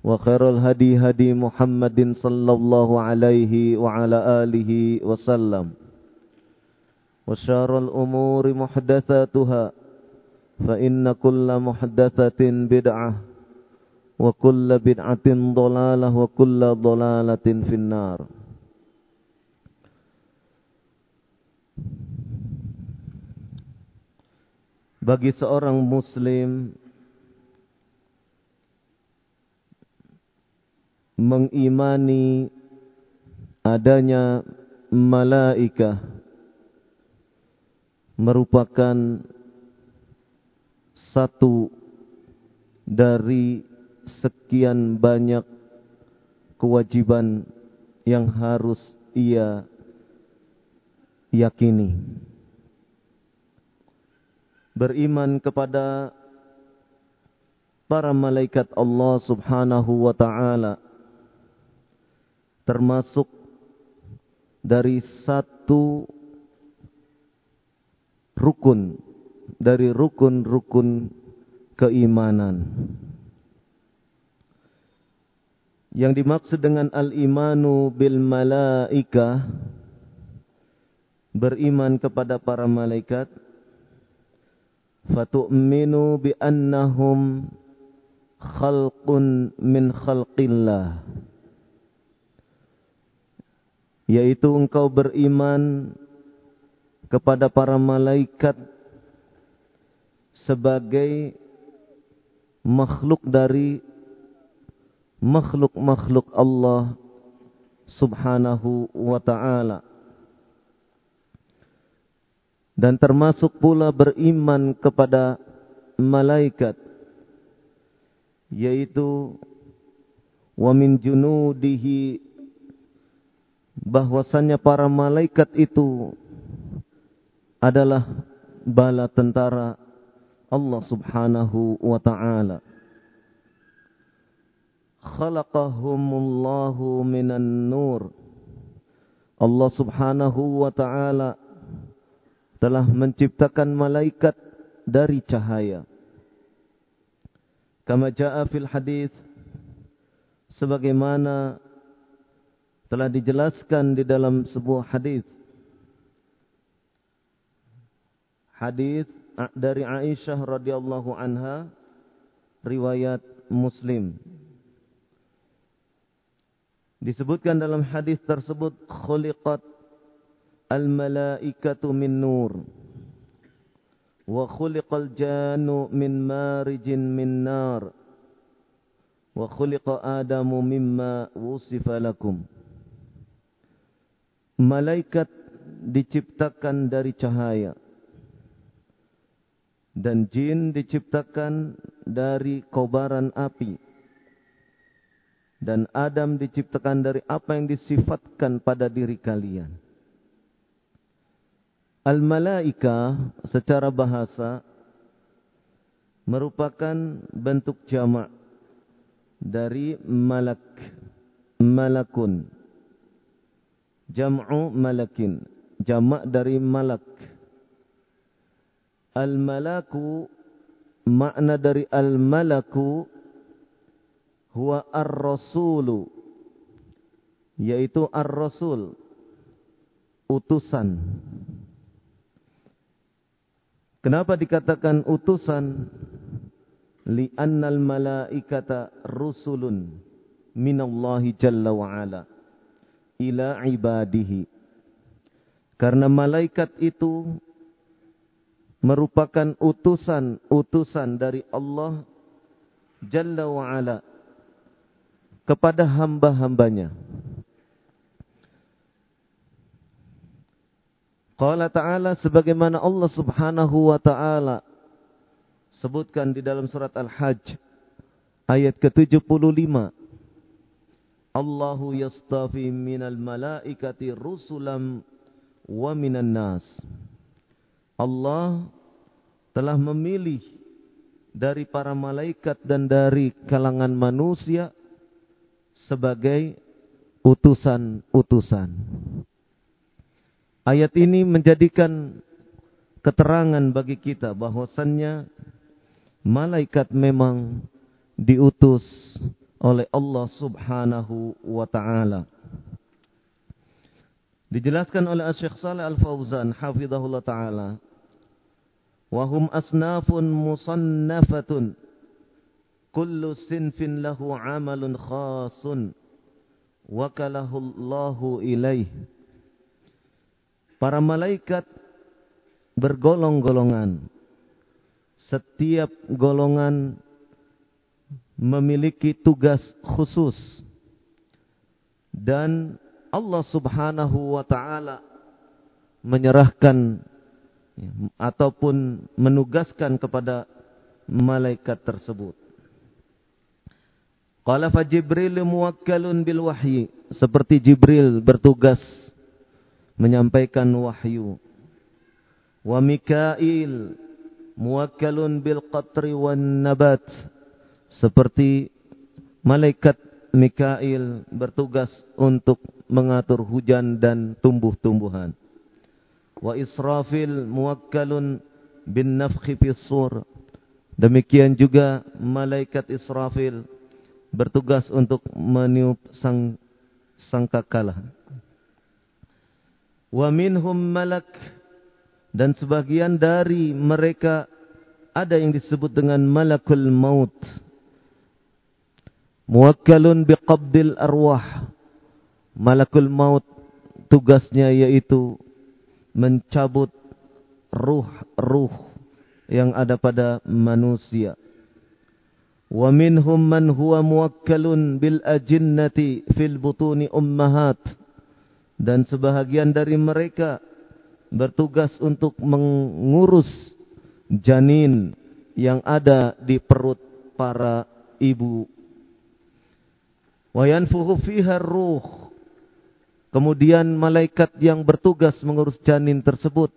وخير الهدي هدي محمد صلى الله عليه وعلى آله وسلم. وشار الأمور محدثاتها فإن كل محدثة بدعة وكل بدعة ضلالة وكل ضلالة في النار. Bagi seorang muslim mengimani adanya malaika merupakan satu dari sekian banyak kewajiban yang harus ia yakini. Beriman kepada para malaikat Allah Subhanahu wa taala termasuk dari satu rukun dari rukun-rukun keimanan. Yang dimaksud dengan al-imanu bil malaika beriman kepada para malaikat fatu'minu bi annahum khalqun min khalqillah yaitu engkau beriman kepada para malaikat sebagai makhluk dari makhluk-makhluk Allah Subhanahu wa taala. Dan termasuk pula beriman kepada malaikat yaitu wa min junudihi bahwasannya para malaikat itu adalah bala tentara Allah Subhanahu wa taala. Khalaqahumullahu minan nur. Allah Subhanahu wa taala telah menciptakan malaikat dari cahaya. Kama jaa fil hadis sebagaimana telah dijelaskan di dalam sebuah hadis. Hadis dari Aisyah radhiyallahu anha riwayat Muslim. Disebutkan dalam hadis tersebut khuliqat al-malaikatu min nur wa khuliqal jannu min marijin min nar wa khuliqa adamu mimma wusifa lakum malaikat diciptakan dari cahaya. dan jin diciptakan dari kobaran api dan Adam diciptakan dari apa yang disifatkan pada diri kalian. Al-malaika secara bahasa merupakan bentuk jamak dari malak, malakun. Jam'u malakin, jamak dari malak. Al-malaku makna dari al-malaku huwa ar-rasulu yaitu ar-rasul utusan. Kenapa dikatakan utusan? Li'annal malaikata rusulun minallahi jalla wa ala ila ibadihi. Karena malaikat itu merupakan utusan-utusan dari Allah Jalla wa'ala kepada hamba-hambanya. Qala ta'ala sebagaimana Allah subhanahu wa ta'ala sebutkan di dalam surat Al-Hajj ayat ke-75. Allahu yastafi minal malaikati rusulam wa minan nas. Allah telah memilih dari para malaikat dan dari kalangan manusia sebagai utusan-utusan. Ayat ini menjadikan keterangan bagi kita bahwasannya malaikat memang diutus oleh Allah Subhanahu wa taala. Dijelaskan oleh Syekh Saleh Al-Fauzan hafizahullah taala وهم أصناف مصنفة كل صنف له عمل خاص وكله الله إليه Para malaikat bergolong-golongan. Setiap golongan memiliki tugas khusus. Dan Allah subhanahu wa ta'ala menyerahkan ataupun menugaskan kepada malaikat tersebut. Qala fa Jibril muwakkalun bil wahyi, seperti Jibril bertugas menyampaikan wahyu. Wa Mikail muwakkalun bil qatri wan nabat, seperti malaikat Mikail bertugas untuk mengatur hujan dan tumbuh-tumbuhan wa Israfil muwakkalun bin nafkhi fis sur. Demikian juga malaikat Israfil bertugas untuk meniup sang sangkakala. Wa minhum malak dan sebagian dari mereka ada yang disebut dengan malakul maut. Muwakkalun biqabdil arwah. Malakul maut tugasnya yaitu mencabut ruh-ruh yang ada pada manusia. Wa minhum man huwa muwakkalun bil ajinnati fil butuni ummahat. Dan sebahagian dari mereka bertugas untuk mengurus janin yang ada di perut para ibu. Wa yanfuhu fiha ruh Kemudian malaikat yang bertugas mengurus janin tersebut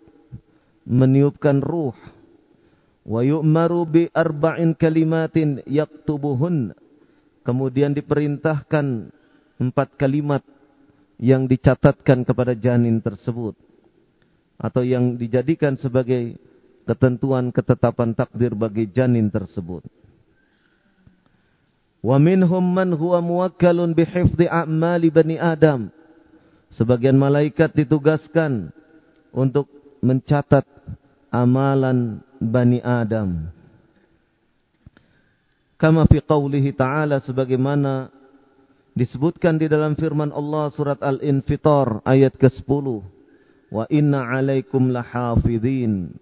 meniupkan ruh. Wa yu'maru bi arba'in kalimatin yaktubuhun. Kemudian diperintahkan empat kalimat yang dicatatkan kepada janin tersebut. Atau yang dijadikan sebagai ketentuan ketetapan takdir bagi janin tersebut. Wa minhum man huwa muwakkalun bihifdhi a'mali bani Adam. Sebagian malaikat ditugaskan untuk mencatat amalan Bani Adam. Kama fi qawlihi ta'ala sebagaimana disebutkan di dalam firman Allah surat Al-Infitar ayat ke-10. Wa inna alaikum lahafidhin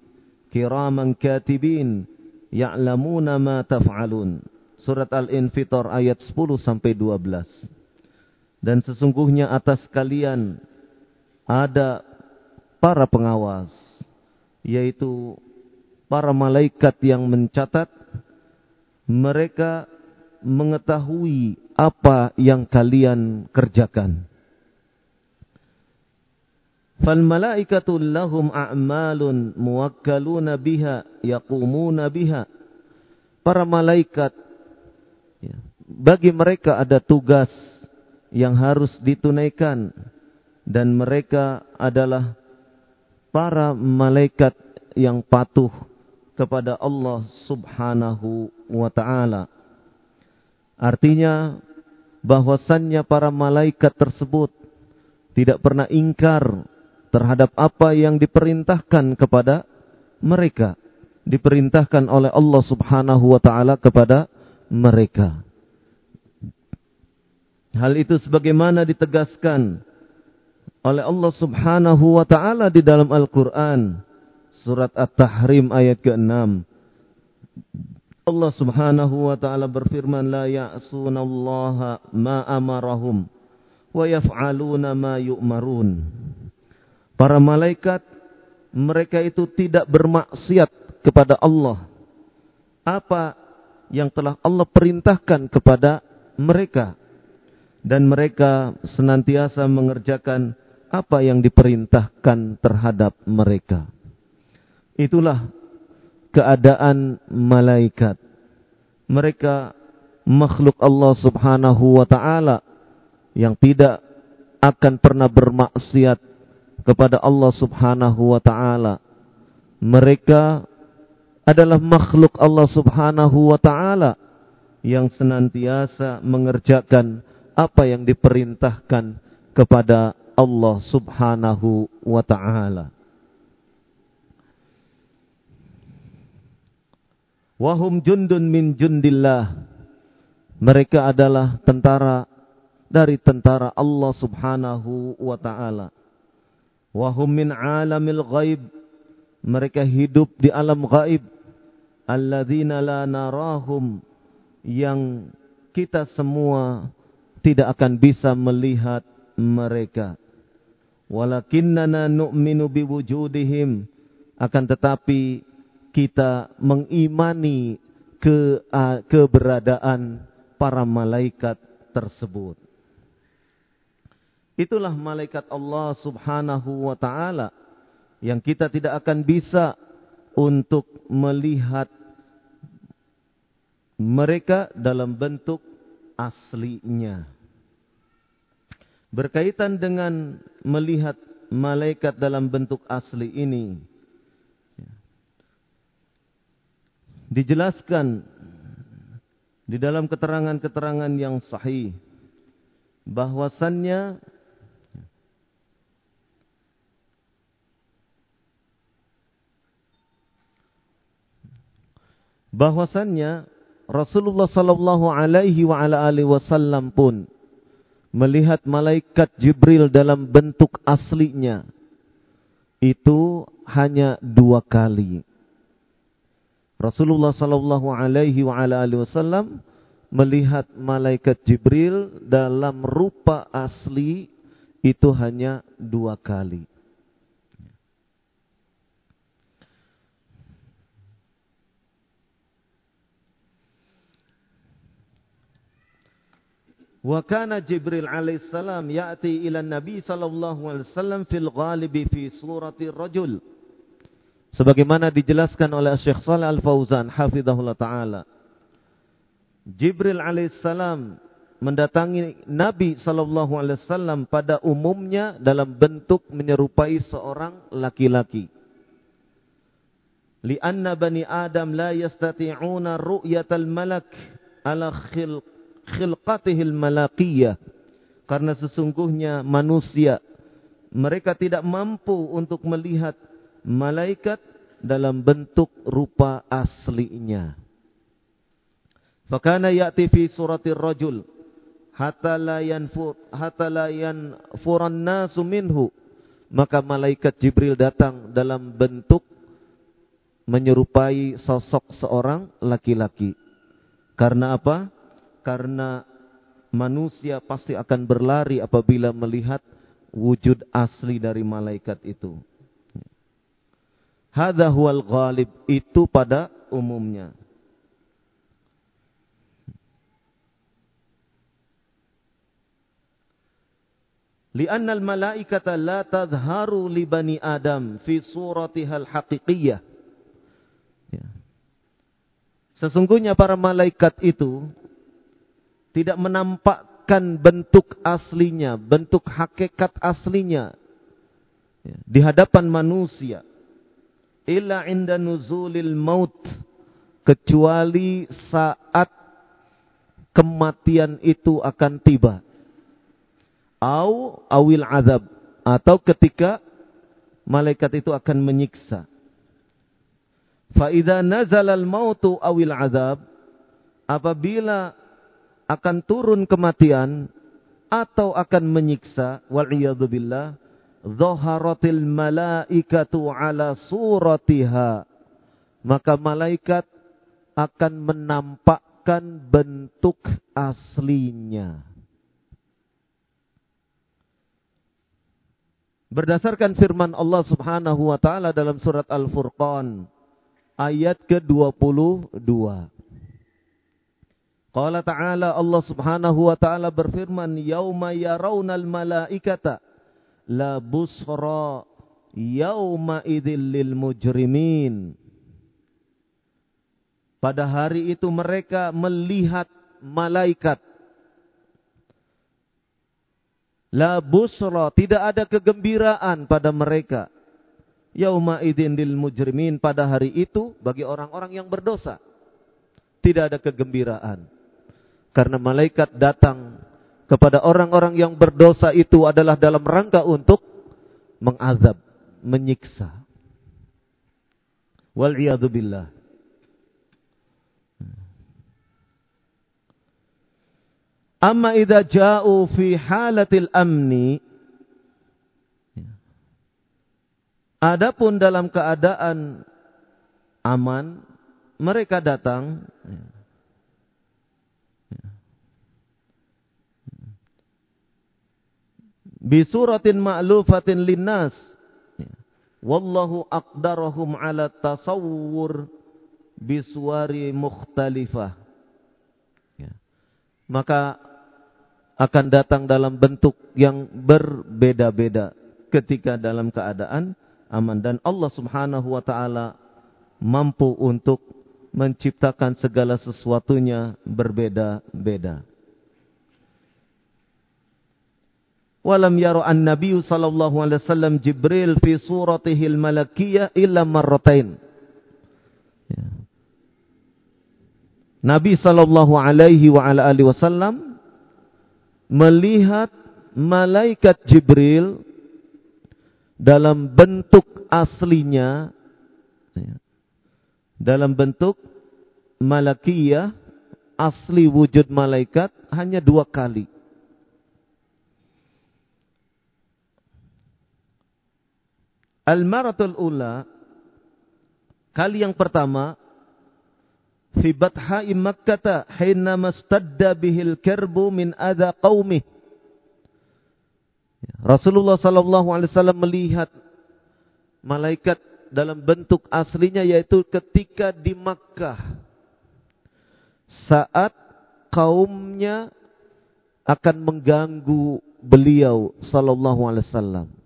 kiraman katibin ya'lamuna ma taf'alun. Surat Al-Infitar ayat 10 sampai 12. Dan sesungguhnya atas kalian ada para pengawas, yaitu para malaikat yang mencatat mereka mengetahui apa yang kalian kerjakan. Fal malaikatu lahum a'malun muwakkaluna biha yaqumuna biha. Para malaikat bagi mereka ada tugas yang harus ditunaikan dan mereka adalah para malaikat yang patuh kepada Allah Subhanahu wa taala. Artinya bahwasannya para malaikat tersebut tidak pernah ingkar terhadap apa yang diperintahkan kepada mereka diperintahkan oleh Allah Subhanahu wa taala kepada mereka. Hal itu sebagaimana ditegaskan oleh Allah Subhanahu wa taala di dalam Al-Qur'an surat At-Tahrim ayat ke-6 Allah Subhanahu wa taala berfirman la ya'sunallaha ma amarahum wa yaf'aluna ma yu'marun. Para malaikat mereka itu tidak bermaksiat kepada Allah. Apa yang telah Allah perintahkan kepada mereka dan mereka senantiasa mengerjakan apa yang diperintahkan terhadap mereka. Itulah keadaan malaikat. Mereka makhluk Allah Subhanahu wa taala yang tidak akan pernah bermaksiat kepada Allah Subhanahu wa taala. Mereka adalah makhluk Allah Subhanahu wa taala yang senantiasa mengerjakan apa yang diperintahkan kepada Allah Subhanahu wa taala. Wahum jundun min jundillah. Mereka adalah tentara dari tentara Allah Subhanahu wa taala. Wahum min alamil ghaib. Mereka hidup di alam gaib. Alladzina la narahum. Yang kita semua tidak akan bisa melihat mereka. Walakinnana nu'minu biwujudihim. Akan tetapi kita mengimani ke, keberadaan para malaikat tersebut. Itulah malaikat Allah subhanahu wa ta'ala yang kita tidak akan bisa untuk melihat mereka dalam bentuk aslinya. Berkaitan dengan melihat malaikat dalam bentuk asli ini, dijelaskan di dalam keterangan-keterangan yang sahih bahwasannya bahwasannya Rasulullah sallallahu alaihi wa ala alihi wasallam pun melihat malaikat Jibril dalam bentuk aslinya itu hanya dua kali. Rasulullah sallallahu alaihi wa ala alihi wasallam melihat malaikat Jibril dalam rupa asli itu hanya dua kali. Wa kana Jibril alaihissalam ya'ti ila Nabi sallallahu alaihi wasallam fil ghalibi fi surati rajul. Sebagaimana dijelaskan oleh Syekh Shalih Al-Fauzan hafizahullah taala. Jibril alaihissalam mendatangi Nabi sallallahu alaihi wasallam pada umumnya dalam bentuk menyerupai seorang laki-laki. Lianna bani Adam la yastati'una ru'yatal malak ala khilq khilqatihil malakiyah. Karena sesungguhnya manusia mereka tidak mampu untuk melihat malaikat dalam bentuk rupa aslinya. Fakana ya'ti fi suratir rajul hatta la yanfur hatta la yanfuran nasu minhu maka malaikat Jibril datang dalam bentuk menyerupai sosok seorang laki-laki. Karena apa? Karena manusia pasti akan berlari apabila melihat wujud asli dari malaikat itu. Hadza huwal ghalib itu pada umumnya. Lianna al-malaikata la tadharu li bani Adam fi suratiha al-haqiqiyah. Ya. Sesungguhnya para malaikat itu tidak menampakkan bentuk aslinya, bentuk hakikat aslinya ya, di hadapan manusia. Illa inda nuzulil maut kecuali saat kematian itu akan tiba au awil azab atau ketika malaikat itu akan menyiksa. Fa idza nazala al-mautu awil azab apabila akan turun kematian atau akan menyiksa wal billah dhaharatil malaikatu ala suratiha maka malaikat akan menampakkan bentuk aslinya Berdasarkan firman Allah Subhanahu wa taala dalam surat Al-Furqan ayat ke-22. Qala ta'ala Allah Subhanahu wa taala berfirman, "Yauma yarawnal malaikata la busra yauma idzil lil mujrimin." Pada hari itu mereka melihat malaikat La busra, tidak ada kegembiraan pada mereka. Yauma idzin lil mujrimin pada hari itu bagi orang-orang yang berdosa. Tidak ada kegembiraan. Karena malaikat datang kepada orang-orang yang berdosa itu adalah dalam rangka untuk mengazab, menyiksa. Wal billah. Amma idza ja'u fi halatil amni Adapun dalam keadaan aman mereka datang bi suratin ma'lufatin linnas. Wallahu aqdarahum ala tasawwur biswari mukhtalifah. Maka akan datang dalam bentuk yang berbeda-beda ketika dalam keadaan aman. Dan Allah Subhanahu wa taala mampu untuk menciptakan segala sesuatunya berbeda-beda. Walam yara an-nabiy sallallahu alaihi wasallam Jibril fi suratihi al-malakiyyah illa marratain. Ya. Nabi sallallahu alaihi wa ala alihi wasallam melihat malaikat Jibril dalam bentuk aslinya ya, dalam bentuk malakiyah asli wujud malaikat hanya dua kali. Al-maratul ula kali yang pertama fi bathai Makkah hina mastadda bihil kerbu min adha qaumih. Rasulullah sallallahu alaihi wasallam melihat malaikat dalam bentuk aslinya yaitu ketika di Makkah saat kaumnya akan mengganggu beliau sallallahu alaihi wasallam.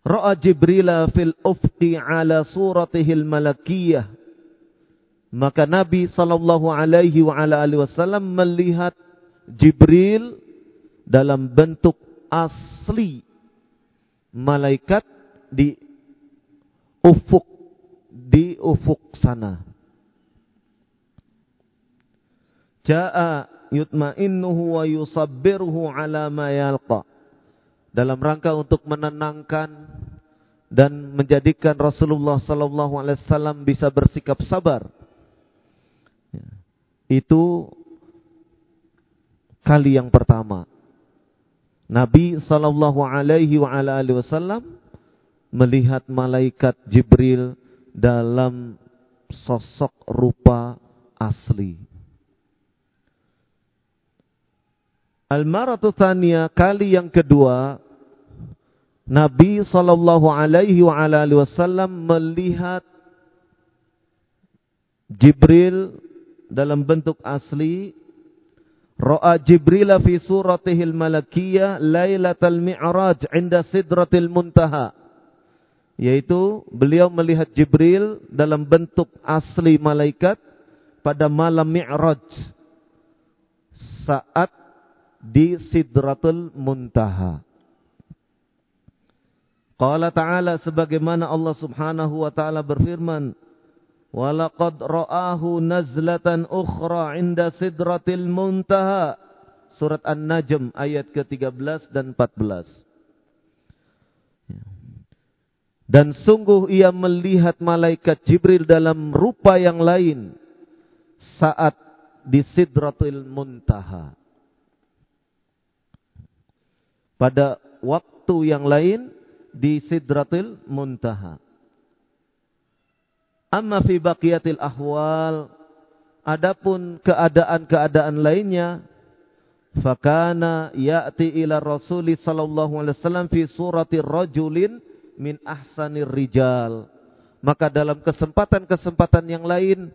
Ra'a Jibrila fil ufqi ala suratihil malakiyah. Maka Nabi sallallahu alaihi wa ala alihi wasallam melihat Jibril dalam bentuk asli malaikat di ufuk di ufuk sana. Jaa yutma'innuhu wa yusabbiruhu ala ma yalqa dalam rangka untuk menenangkan dan menjadikan Rasulullah wasallam bisa bersikap sabar. Ya. Itu kali yang pertama. Nabi wasallam melihat malaikat Jibril dalam sosok rupa asli. Al-maratu kali yang kedua Nabi sallallahu alaihi wa alihi wasallam melihat Jibril dalam bentuk asli. Ra'a Jibril fi suratihil malakiyah lailatul mi'raj 'inda sidratil muntaha. Yaitu beliau melihat Jibril dalam bentuk asli malaikat pada malam mi'raj saat di sidratul muntaha Qala ta'ala sebagaimana Allah Subhanahu wa taala berfirman Walaqad ra'ahu nazlatan ukhra 'inda sidratil muntaha. Surat An-Najm ayat ke-13 dan 14. Dan sungguh ia melihat malaikat Jibril dalam rupa yang lain saat di Sidratul Muntaha. Pada waktu yang lain di Sidratul Muntaha. Amma fi baqiyatil ahwal adapun keadaan-keadaan lainnya fakana ya'ti ila Rasul sallallahu alaihi wasallam fi surati rajulin min ahsanir rijal maka dalam kesempatan-kesempatan yang lain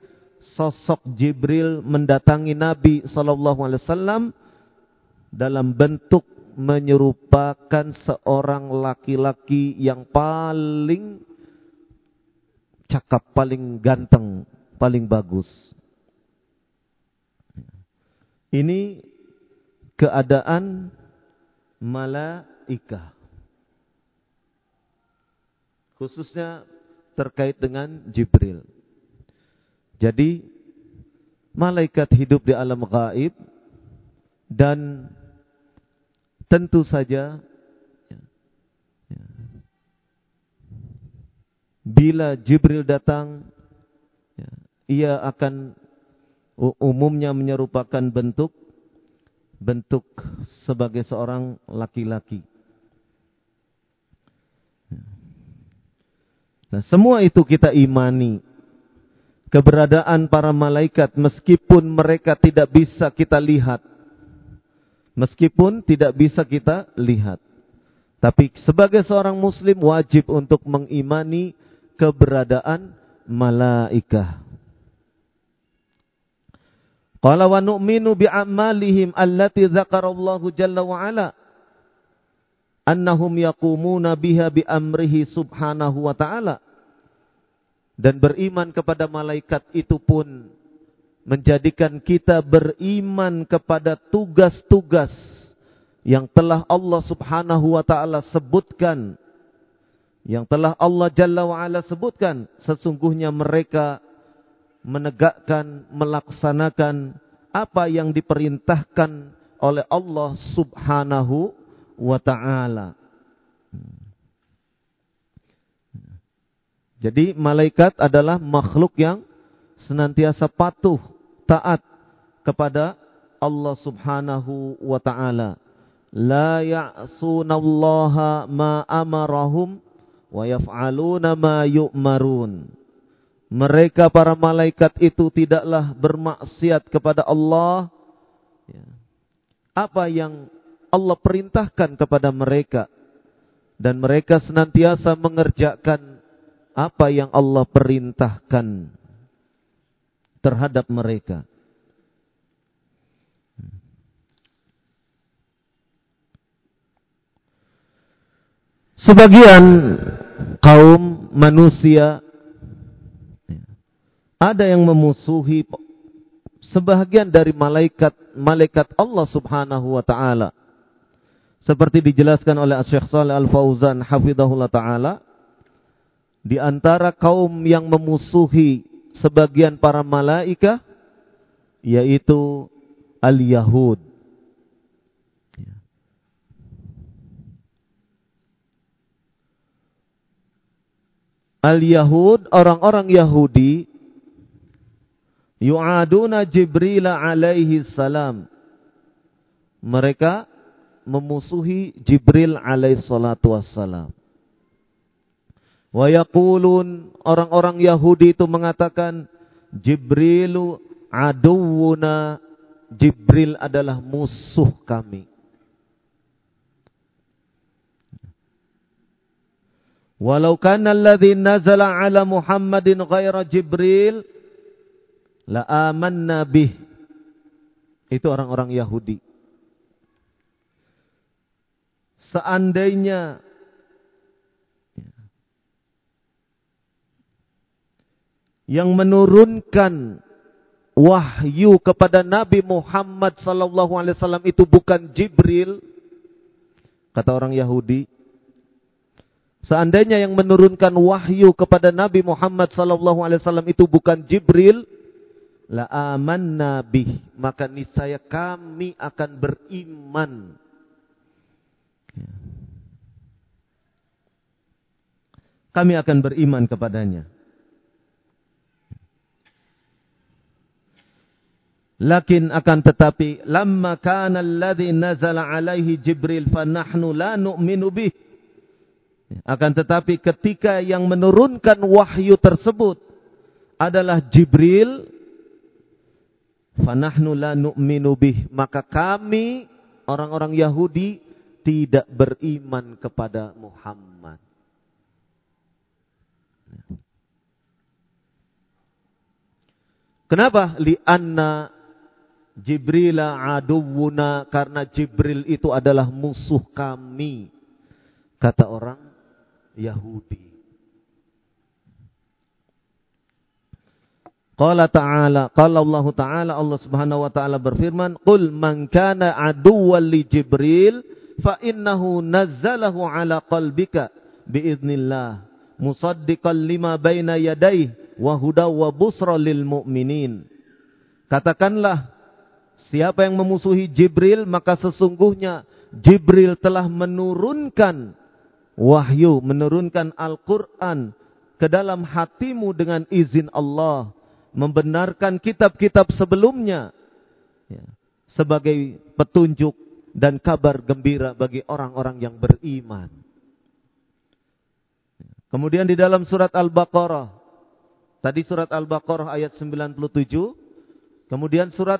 sosok Jibril mendatangi Nabi sallallahu alaihi wasallam dalam bentuk menyerupakan seorang laki-laki yang paling cakap, paling ganteng, paling bagus. Ini keadaan malaikah. Khususnya terkait dengan Jibril. Jadi malaikat hidup di alam gaib dan tentu saja bila Jibril datang, ya, ia akan umumnya menyerupakan bentuk bentuk sebagai seorang laki-laki. Ya. Nah, semua itu kita imani. Keberadaan para malaikat meskipun mereka tidak bisa kita lihat. Meskipun tidak bisa kita lihat. Tapi sebagai seorang muslim wajib untuk mengimani keberadaan malaikah. Qala wa nu'minu bi'amalihim allati dzakarallahu jalla wa ala annahum yaqumuna biha bi amrihi subhanahu wa ta'ala dan beriman kepada malaikat itu pun menjadikan kita beriman kepada tugas-tugas yang telah Allah Subhanahu wa taala sebutkan yang telah Allah Jalla wa'ala sebutkan. Sesungguhnya mereka menegakkan, melaksanakan apa yang diperintahkan oleh Allah Subhanahu wa ta'ala. Jadi malaikat adalah makhluk yang senantiasa patuh, taat kepada Allah Subhanahu wa taala. La ya'sunallaha ma amarahum wa yaf'aluna ma yu'marun. Mereka para malaikat itu tidaklah bermaksiat kepada Allah. Ya. Apa yang Allah perintahkan kepada mereka. Dan mereka senantiasa mengerjakan apa yang Allah perintahkan terhadap mereka. Sebagian kaum manusia ada yang memusuhi sebagian dari malaikat malaikat Allah Subhanahu wa taala. Seperti dijelaskan oleh Syekh Shalih Al-Fauzan hafizahullah taala di antara kaum yang memusuhi sebagian para malaikat yaitu al-Yahud Al-Yahud, orang-orang Yahudi yu'aduna Jibril alaihi salam. Mereka memusuhi Jibril alaihi salatu wassalam. Wa orang-orang Yahudi itu mengatakan Jibrilu aduwuna Jibril adalah musuh kami. Walau kana alladhi nazala ala Muhammadin ghaira Jibril la amanna bih. Itu orang-orang Yahudi. Seandainya yang menurunkan wahyu kepada Nabi Muhammad sallallahu alaihi wasallam itu bukan Jibril. Kata orang Yahudi seandainya yang menurunkan wahyu kepada Nabi Muhammad sallallahu alaihi wasallam itu bukan Jibril la amanna bih maka niscaya kami akan beriman. Kami akan beriman kepadanya Lakin akan tetapi lamma kana alladhi nazala alaihi Jibril fa nahnu la nu'minu bih. Akan tetapi ketika yang menurunkan wahyu tersebut adalah Jibril fa nahnu la nu'minu bih, maka kami orang-orang Yahudi tidak beriman kepada Muhammad. Kenapa? Lianna Jibril aduwuna karena Jibril itu adalah musuh kami. Kata orang Yahudi. Qala ta'ala, qala Allah ta'ala, Allah subhanahu wa ta'ala berfirman, Qul man kana aduwan li Jibril, fa innahu nazzalahu ala qalbika biiznillah, musaddiqan lima baina yadayh, wa huda wa busra lil mu'minin. Katakanlah, Siapa yang memusuhi Jibril, maka sesungguhnya Jibril telah menurunkan wahyu, menurunkan Al-Quran ke dalam hatimu dengan izin Allah. Membenarkan kitab-kitab sebelumnya ya, sebagai petunjuk dan kabar gembira bagi orang-orang yang beriman. Kemudian di dalam surat Al-Baqarah, tadi surat Al-Baqarah ayat 97, kemudian surat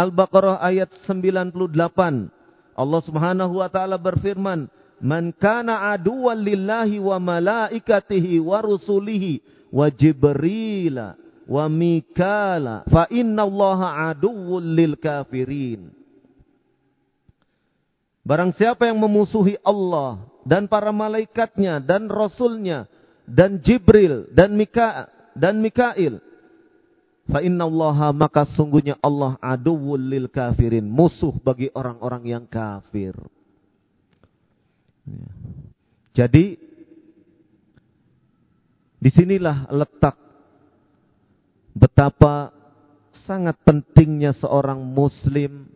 Al-Baqarah ayat 98. Allah Subhanahu wa taala berfirman, "Man kana aduwwan lillahi wa malaikatihi wa rusulihi wa Jibril wa Mikala fa innallaha aduwwul lil kafirin." Barang siapa yang memusuhi Allah dan para malaikatnya dan rasulnya dan Jibril dan Mika dan Mikail Fa innallaha maka sungguhnya Allah aduwwul lil kafirin, musuh bagi orang-orang yang kafir. Ya. Jadi di sinilah letak betapa sangat pentingnya seorang muslim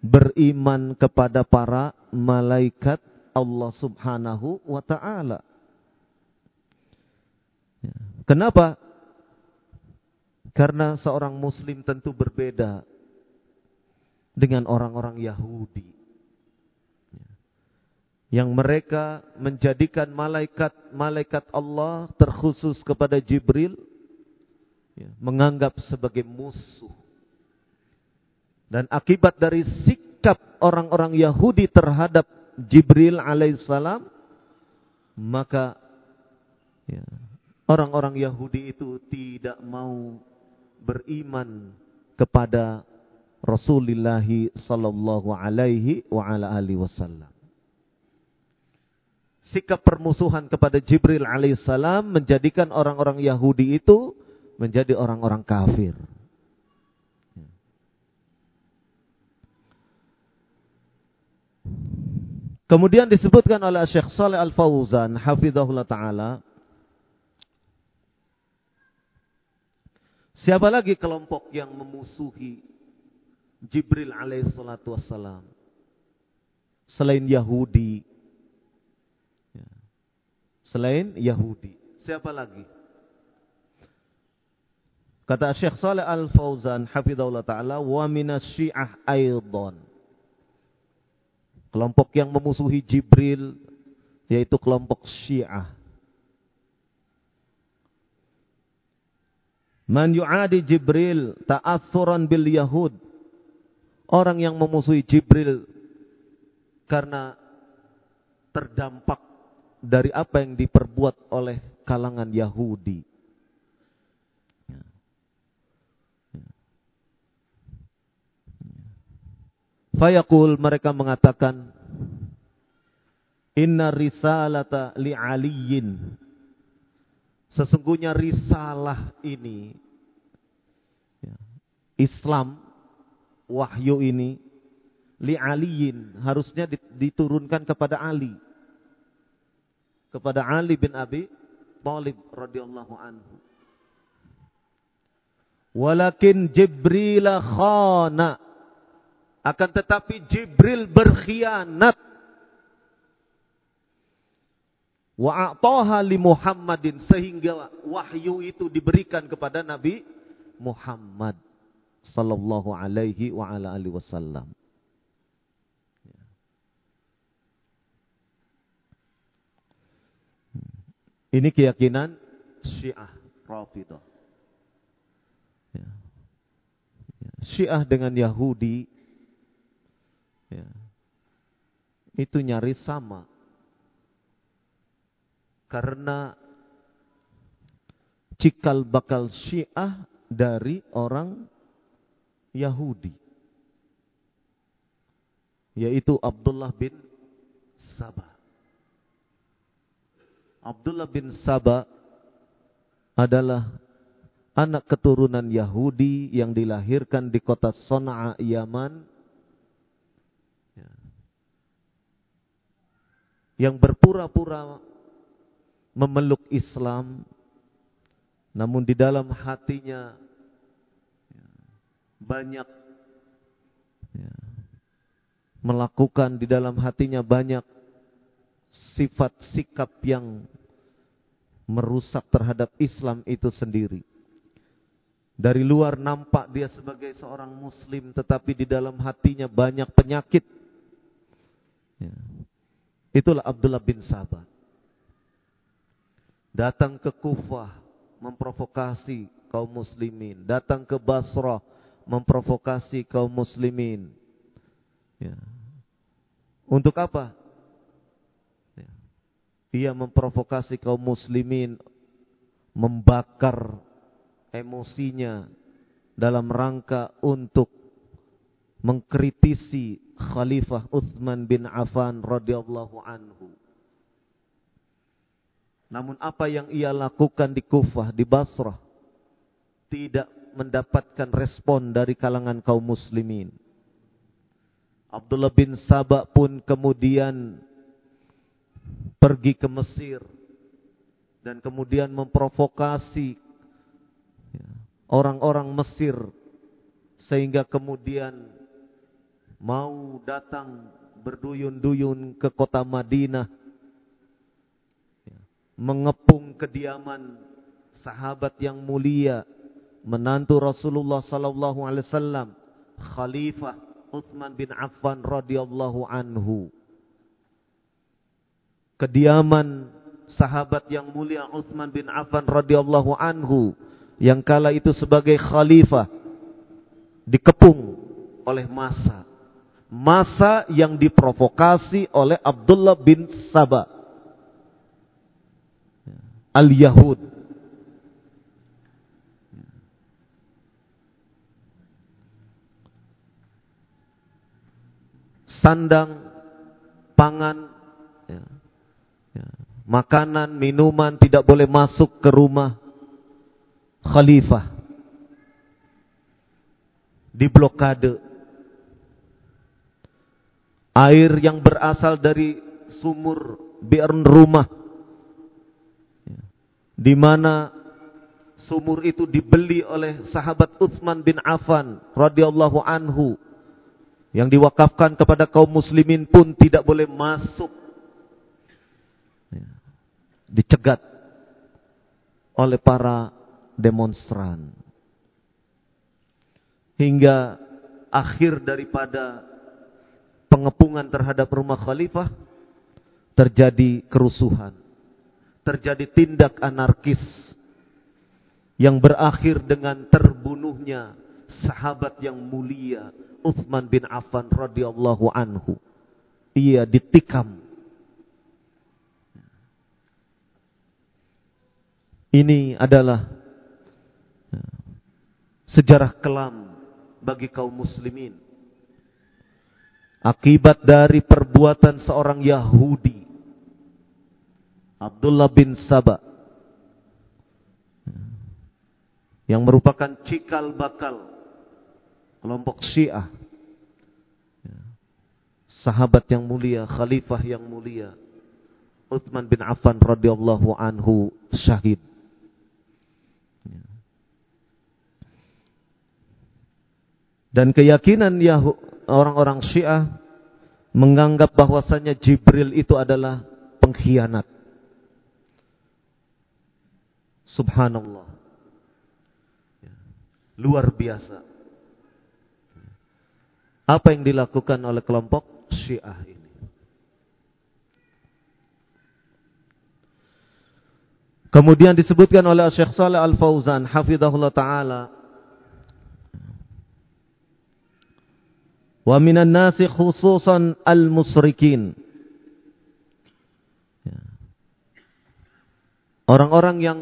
beriman kepada para malaikat Allah Subhanahu wa taala. Ya. Kenapa? Karena seorang muslim tentu berbeda dengan orang-orang Yahudi. Yang mereka menjadikan malaikat-malaikat Allah terkhusus kepada Jibril. Ya, menganggap sebagai musuh. Dan akibat dari sikap orang-orang Yahudi terhadap Jibril alaihissalam. Maka ya, orang-orang Yahudi itu tidak mau beriman kepada Rasulullah sallallahu alaihi wa ala alihi wasallam. Sikap permusuhan kepada Jibril alaihissalam menjadikan orang-orang Yahudi itu menjadi orang-orang kafir. Kemudian disebutkan oleh Syekh Saleh Al-Fauzan hafizahullah taala Siapa lagi kelompok yang memusuhi Jibril alaihissalatu wassalam? Selain Yahudi. Ya. Selain Yahudi. Siapa lagi? Kata Syekh Saleh Al-Fauzan hafizahullah taala wa syiah aidan. Kelompok yang memusuhi Jibril yaitu kelompok Syiah. Man yu'adi Jibril ta'athuran bil Yahud. Orang yang memusuhi Jibril karena terdampak dari apa yang diperbuat oleh kalangan Yahudi. Ya. Ya. Fayaqul mereka mengatakan Inna risalata li aliyin Sesungguhnya risalah ini ya, Islam wahyu ini li aliyin harusnya diturunkan kepada Ali. Kepada Ali bin Abi Thalib radhiyallahu anhu. Walakin Jibril khana. Akan tetapi Jibril berkhianat Wa a'taha li Muhammadin sehingga wahyu itu diberikan kepada Nabi Muhammad sallallahu alaihi wa ala alihi wasallam. Ini keyakinan Syiah Rafidah. Ya. Ya. Syiah dengan Yahudi ya. itu nyaris sama karena cikal bakal Syiah dari orang Yahudi yaitu Abdullah bin Sabah. Abdullah bin Sabah adalah anak keturunan Yahudi yang dilahirkan di kota Sana'a, Yaman. Ya. Yang berpura-pura memeluk Islam namun di dalam hatinya ya, banyak ya, melakukan di dalam hatinya banyak sifat sikap yang merusak terhadap Islam itu sendiri. Dari luar nampak dia sebagai seorang muslim tetapi di dalam hatinya banyak penyakit. Ya. Itulah Abdullah bin Sabah datang ke Kufah memprovokasi kaum muslimin, datang ke Basrah memprovokasi kaum muslimin. Ya. Untuk apa? Ya. Ia memprovokasi kaum muslimin membakar emosinya dalam rangka untuk mengkritisi Khalifah Uthman bin Affan radhiyallahu anhu. Namun apa yang ia lakukan di Kufah, di Basrah, tidak mendapatkan respon dari kalangan kaum muslimin. Abdullah bin Sabah pun kemudian pergi ke Mesir dan kemudian memprovokasi orang-orang Mesir sehingga kemudian mau datang berduyun-duyun ke kota Madinah mengepung kediaman sahabat yang mulia, menantu Rasulullah sallallahu alaihi wasallam, Khalifah Utsman bin Affan radhiyallahu anhu. Kediaman sahabat yang mulia Utsman bin Affan radhiyallahu anhu yang kala itu sebagai khalifah dikepung oleh masa. Masa yang diprovokasi oleh Abdullah bin Sabah al-Yahud. Sandang, pangan, ya, ya, makanan, minuman tidak boleh masuk ke rumah khalifah. Di blokade. Air yang berasal dari sumur biar rumah di mana sumur itu dibeli oleh sahabat Utsman bin Affan radhiyallahu anhu yang diwakafkan kepada kaum muslimin pun tidak boleh masuk. Ya, dicegat oleh para demonstran. Hingga akhir daripada pengepungan terhadap rumah khalifah terjadi kerusuhan terjadi tindak anarkis yang berakhir dengan terbunuhnya sahabat yang mulia Uthman bin Affan radhiyallahu anhu. Ia ditikam Ini adalah ya, sejarah kelam bagi kaum muslimin. Akibat dari perbuatan seorang Yahudi Abdullah bin Sabah yang merupakan cikal bakal kelompok Syiah sahabat yang mulia, khalifah yang mulia, Uthman bin Affan radhiyallahu anhu syahid. Dan keyakinan orang-orang Syiah menganggap bahwasanya Jibril itu adalah pengkhianat. Subhanallah. Luar biasa. Apa yang dilakukan oleh kelompok Syiah ini. Kemudian disebutkan oleh Syekh Saleh Al-Fauzan hafizahullah taala Wa minan nasi khususan al-musrikin. Ya. Orang-orang yang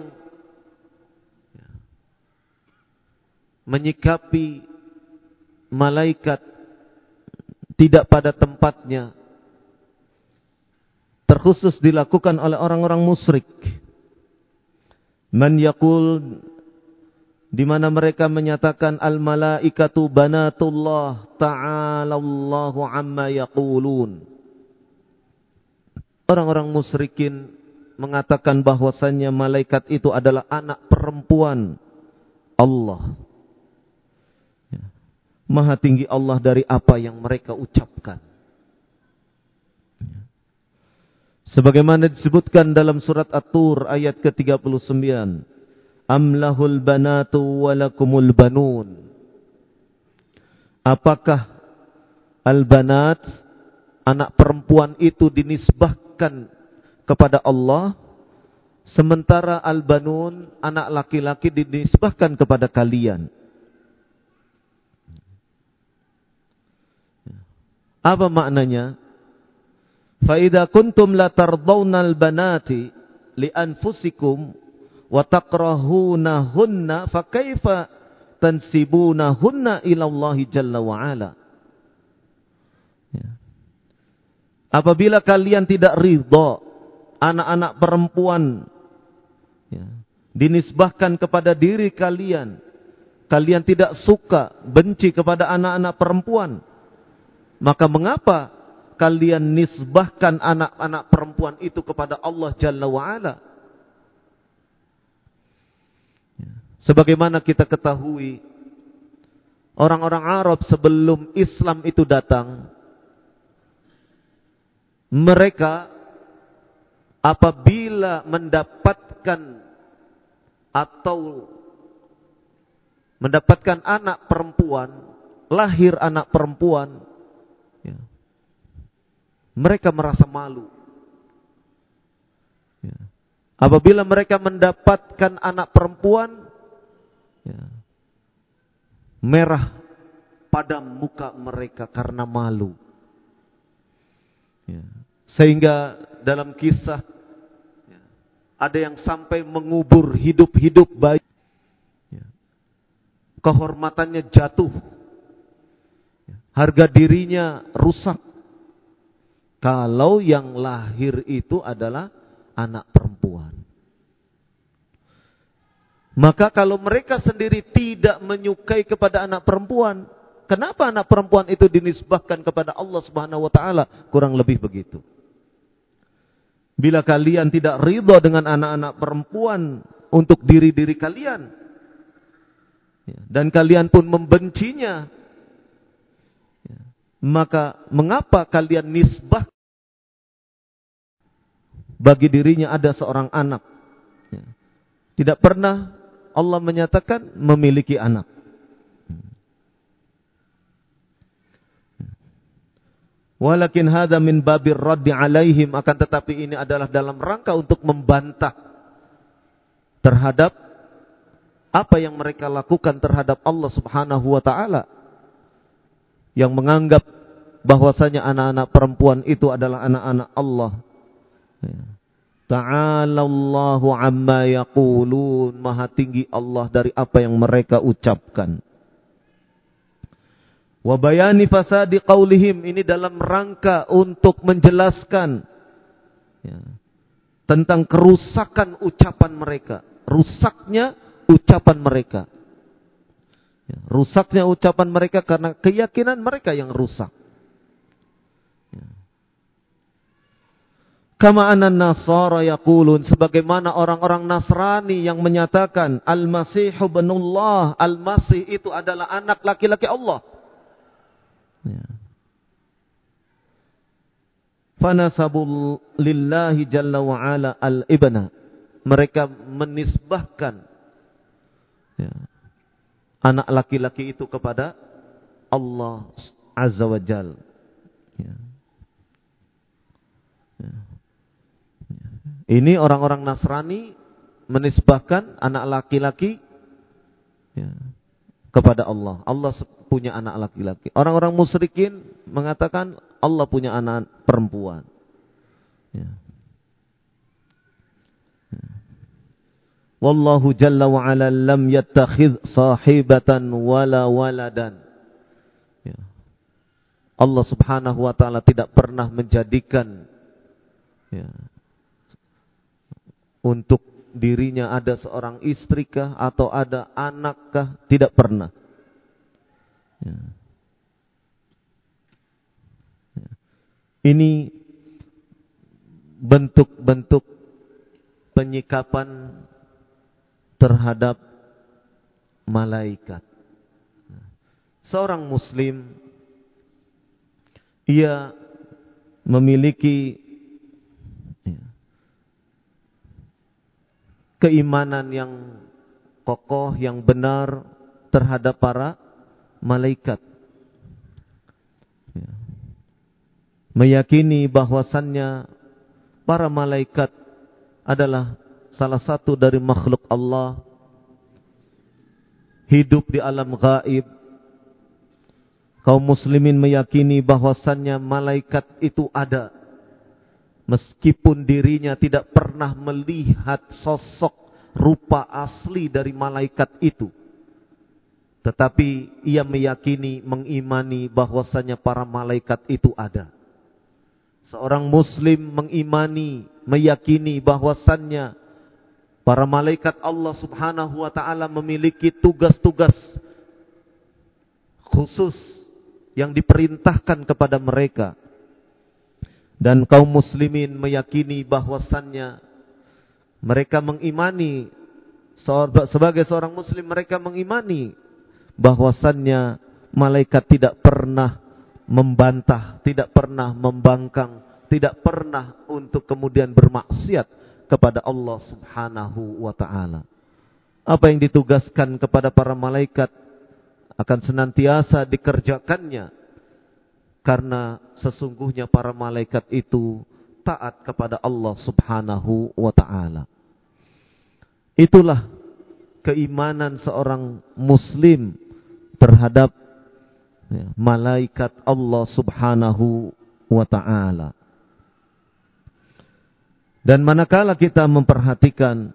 ya, menyikapi malaikat tidak pada tempatnya. Terkhusus dilakukan oleh orang-orang musyrik. Man yaqul di mana mereka menyatakan al malaikatu banatullah ta'ala Allahu amma yaqulun. Orang-orang musyrikin mengatakan bahwasannya malaikat itu adalah anak perempuan Allah Maha tinggi Allah dari apa yang mereka ucapkan. Sebagaimana disebutkan dalam surat At-Tur ayat ke-39. Amlahul banatu walakumul banun. Apakah al-banat, anak perempuan itu dinisbahkan kepada Allah, sementara al-banun, anak laki-laki dinisbahkan kepada kalian. Apa maknanya? Faida kuntum la tardawna al-banati li anfusikum wa takrahunahunna fa kaifa tansibunahunna ila Allah jalla wa ala. Ya. Apabila kalian tidak ridha anak-anak perempuan ya, dinisbahkan kepada diri kalian, kalian tidak suka, benci kepada anak-anak perempuan, maka mengapa kalian nisbahkan anak-anak perempuan itu kepada Allah Jalla wa'ala? Ya. Sebagaimana kita ketahui, orang-orang Arab sebelum Islam itu datang, mereka apabila mendapatkan atau mendapatkan anak perempuan, lahir anak perempuan. Mereka merasa malu. Ya. Apabila mereka mendapatkan anak perempuan, ya, merah pada muka mereka karena malu. Ya. Sehingga dalam kisah ada yang sampai mengubur hidup-hidup bayi. Ya. Kehormatannya jatuh harga dirinya rusak. Kalau yang lahir itu adalah anak perempuan. Maka kalau mereka sendiri tidak menyukai kepada anak perempuan, kenapa anak perempuan itu dinisbahkan kepada Allah Subhanahu wa taala? Kurang lebih begitu. Bila kalian tidak ridho dengan anak-anak perempuan untuk diri-diri kalian, ya, dan kalian pun membencinya, maka mengapa kalian nisbah bagi dirinya ada seorang anak? Ya. Tidak pernah Allah menyatakan memiliki anak. Walakin hadha min babir raddi alaihim akan tetapi ini adalah dalam rangka untuk membantah terhadap apa yang mereka lakukan terhadap Allah Subhanahu wa taala yang menganggap bahwasanya anak-anak perempuan itu adalah anak-anak Allah. Ya. Ta'alallahu amma yaqulun. Maha tinggi Allah dari apa yang mereka ucapkan. Wabayani fasadi qaulihim. Ini dalam rangka untuk menjelaskan. Ya, tentang kerusakan ucapan mereka. Rusaknya ucapan mereka. Ya, rusaknya ucapan mereka karena keyakinan mereka yang rusak. Kama anan nasara yaqulun sebagaimana orang-orang Nasrani yang menyatakan Al-Masih ibnullah, Al-Masih itu adalah anak laki-laki Allah. Ya. Fanasabul lillahi jalla wa ala al-ibna. Mereka menisbahkan ya, anak laki-laki itu kepada Allah Azza wa Jal. Ya. Ya. Ini orang-orang Nasrani menisbahkan anak laki-laki ya, kepada Allah. Allah punya anak laki-laki. Orang-orang musyrikin mengatakan Allah punya anak perempuan. Ya. Wallahu jalla wa ala lam yattakhidh sahibatan wala waladan. Ya. Allah subhanahu wa ta'ala tidak pernah menjadikan ya, untuk dirinya ada seorang istrikah atau ada anakkah tidak pernah ya. Ya. ini bentuk-bentuk penyikapan terhadap malaikat seorang muslim ia memiliki keimanan yang kokoh, yang benar terhadap para malaikat. Ya. Meyakini bahwasannya para malaikat adalah salah satu dari makhluk Allah hidup di alam gaib. Kaum muslimin meyakini bahwasannya malaikat itu ada Meskipun dirinya tidak pernah melihat sosok rupa asli dari malaikat itu. Tetapi ia meyakini, mengimani bahwasanya para malaikat itu ada. Seorang muslim mengimani, meyakini bahwasannya para malaikat Allah subhanahu wa ta'ala memiliki tugas-tugas khusus yang diperintahkan kepada mereka dan kaum muslimin meyakini bahwasannya mereka mengimani sebagai seorang muslim mereka mengimani bahwasannya malaikat tidak pernah membantah, tidak pernah membangkang, tidak pernah untuk kemudian bermaksiat kepada Allah Subhanahu wa taala. Apa yang ditugaskan kepada para malaikat akan senantiasa dikerjakannya karena sesungguhnya para malaikat itu taat kepada Allah subhanahu wa ta'ala. Itulah keimanan seorang muslim terhadap malaikat Allah subhanahu wa ta'ala. Dan manakala kita memperhatikan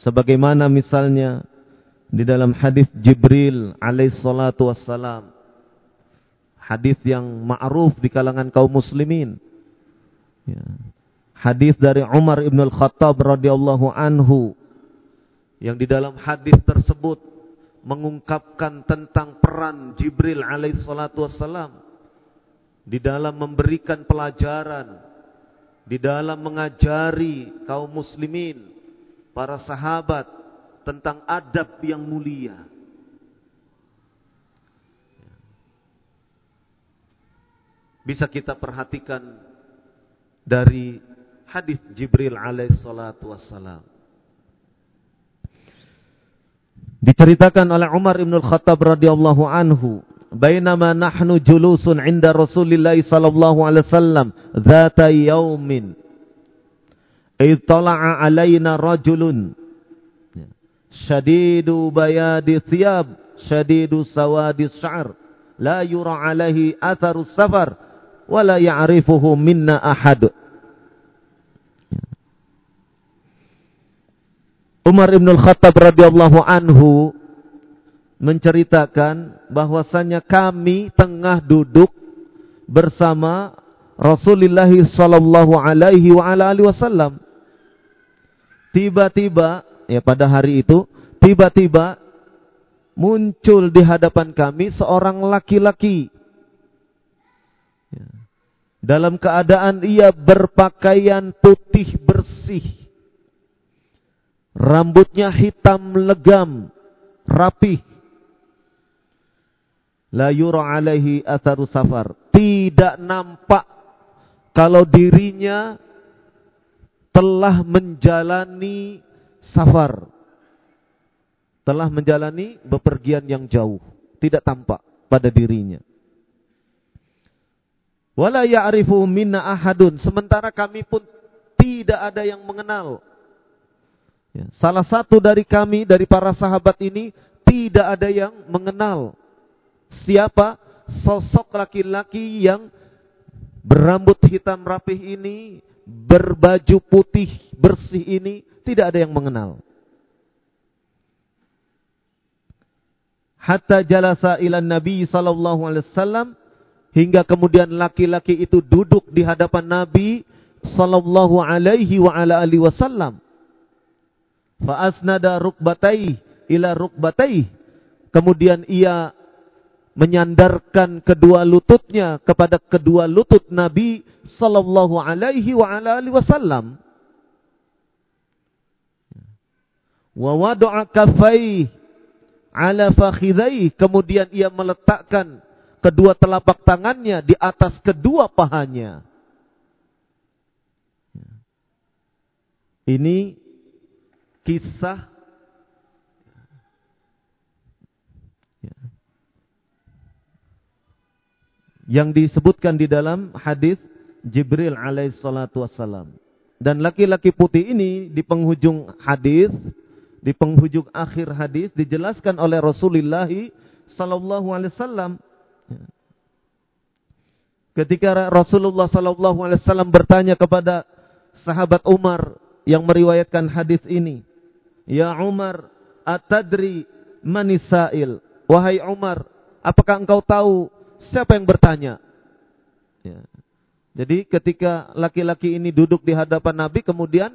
sebagaimana misalnya di dalam hadis Jibril alaihissalatu wassalam hadis yang ma'ruf di kalangan kaum muslimin. Ya. Hadis dari Umar ibn al-Khattab radhiyallahu anhu yang di dalam hadis tersebut mengungkapkan tentang peran Jibril alaihi salatu wassalam di dalam memberikan pelajaran, di dalam mengajari kaum muslimin, para sahabat tentang adab yang mulia. Bisa kita perhatikan dari hadis Jibril alaihissalatu wassalam. Diceritakan oleh Umar ibn al-Khattab radhiyallahu anhu, "Bainama nahnu julusun 'inda Rasulillah sallallahu alaihi wasallam dzata yaumin, ittala'a 'alaina rajulun shadidu bayadi thiyab, shadidu sawadi sya'r, la yura 'alaihi atharu safar." Wala ya'rifuhu minna ahad. Umar ibn Khattab radhiyallahu anhu menceritakan bahwasannya kami tengah duduk bersama Rasulullah sallallahu alaihi wa ala alihi wasallam. Tiba-tiba ya pada hari itu tiba-tiba muncul di hadapan kami seorang laki-laki. Dalam keadaan ia berpakaian putih bersih rambutnya hitam legam rapih la yura alaihi atharu safar. Tidak nampak kalau dirinya telah menjalani safar. Telah menjalani bepergian yang jauh. Tidak tampak pada dirinya. Wala ya'rifu minna ahadun. Sementara kami pun tidak ada yang mengenal. Ya, salah satu dari kami, dari para sahabat ini, tidak ada yang mengenal siapa sosok laki-laki yang berambut hitam rapih ini, berbaju putih bersih ini, tidak ada yang mengenal. Hatta jalasa ila Nabi sallallahu alaihi wasallam hingga kemudian laki-laki itu duduk di hadapan Nabi sallallahu alaihi wa ala alihi wasallam. Fa asnada rukbatai ila rukbatai. Kemudian ia menyandarkan kedua lututnya kepada kedua lutut Nabi sallallahu alaihi wa ala alihi wasallam wa wada'a kaffai ala fakhidai kemudian ia meletakkan kedua telapak tangannya di atas kedua pahanya ini kisah yang disebutkan di dalam hadis Jibril alaihissalatu wassalam. Dan laki-laki putih ini di penghujung hadis, di penghujung akhir hadis dijelaskan oleh Rasulullah sallallahu alaihi wasallam ketika Rasulullah wasallam bertanya kepada sahabat Umar yang meriwayatkan hadis ini, "Ya Umar, atadri manisail?" Wahai Umar, apakah engkau tahu siapa yang bertanya? Ya. Jadi ketika laki-laki ini duduk di hadapan Nabi kemudian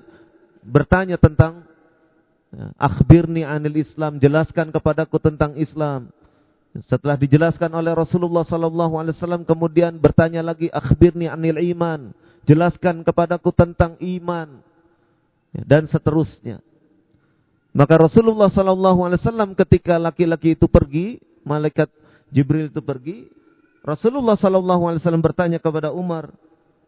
bertanya tentang ya, akhbirni anil Islam, jelaskan kepadaku tentang Islam. Setelah dijelaskan oleh Rasulullah wasallam kemudian bertanya lagi akhbirni anil iman, jelaskan kepadaku tentang iman. Ya, dan seterusnya. Maka Rasulullah wasallam ketika laki-laki itu pergi, malaikat Jibril itu pergi, Rasulullah wasallam bertanya kepada Umar,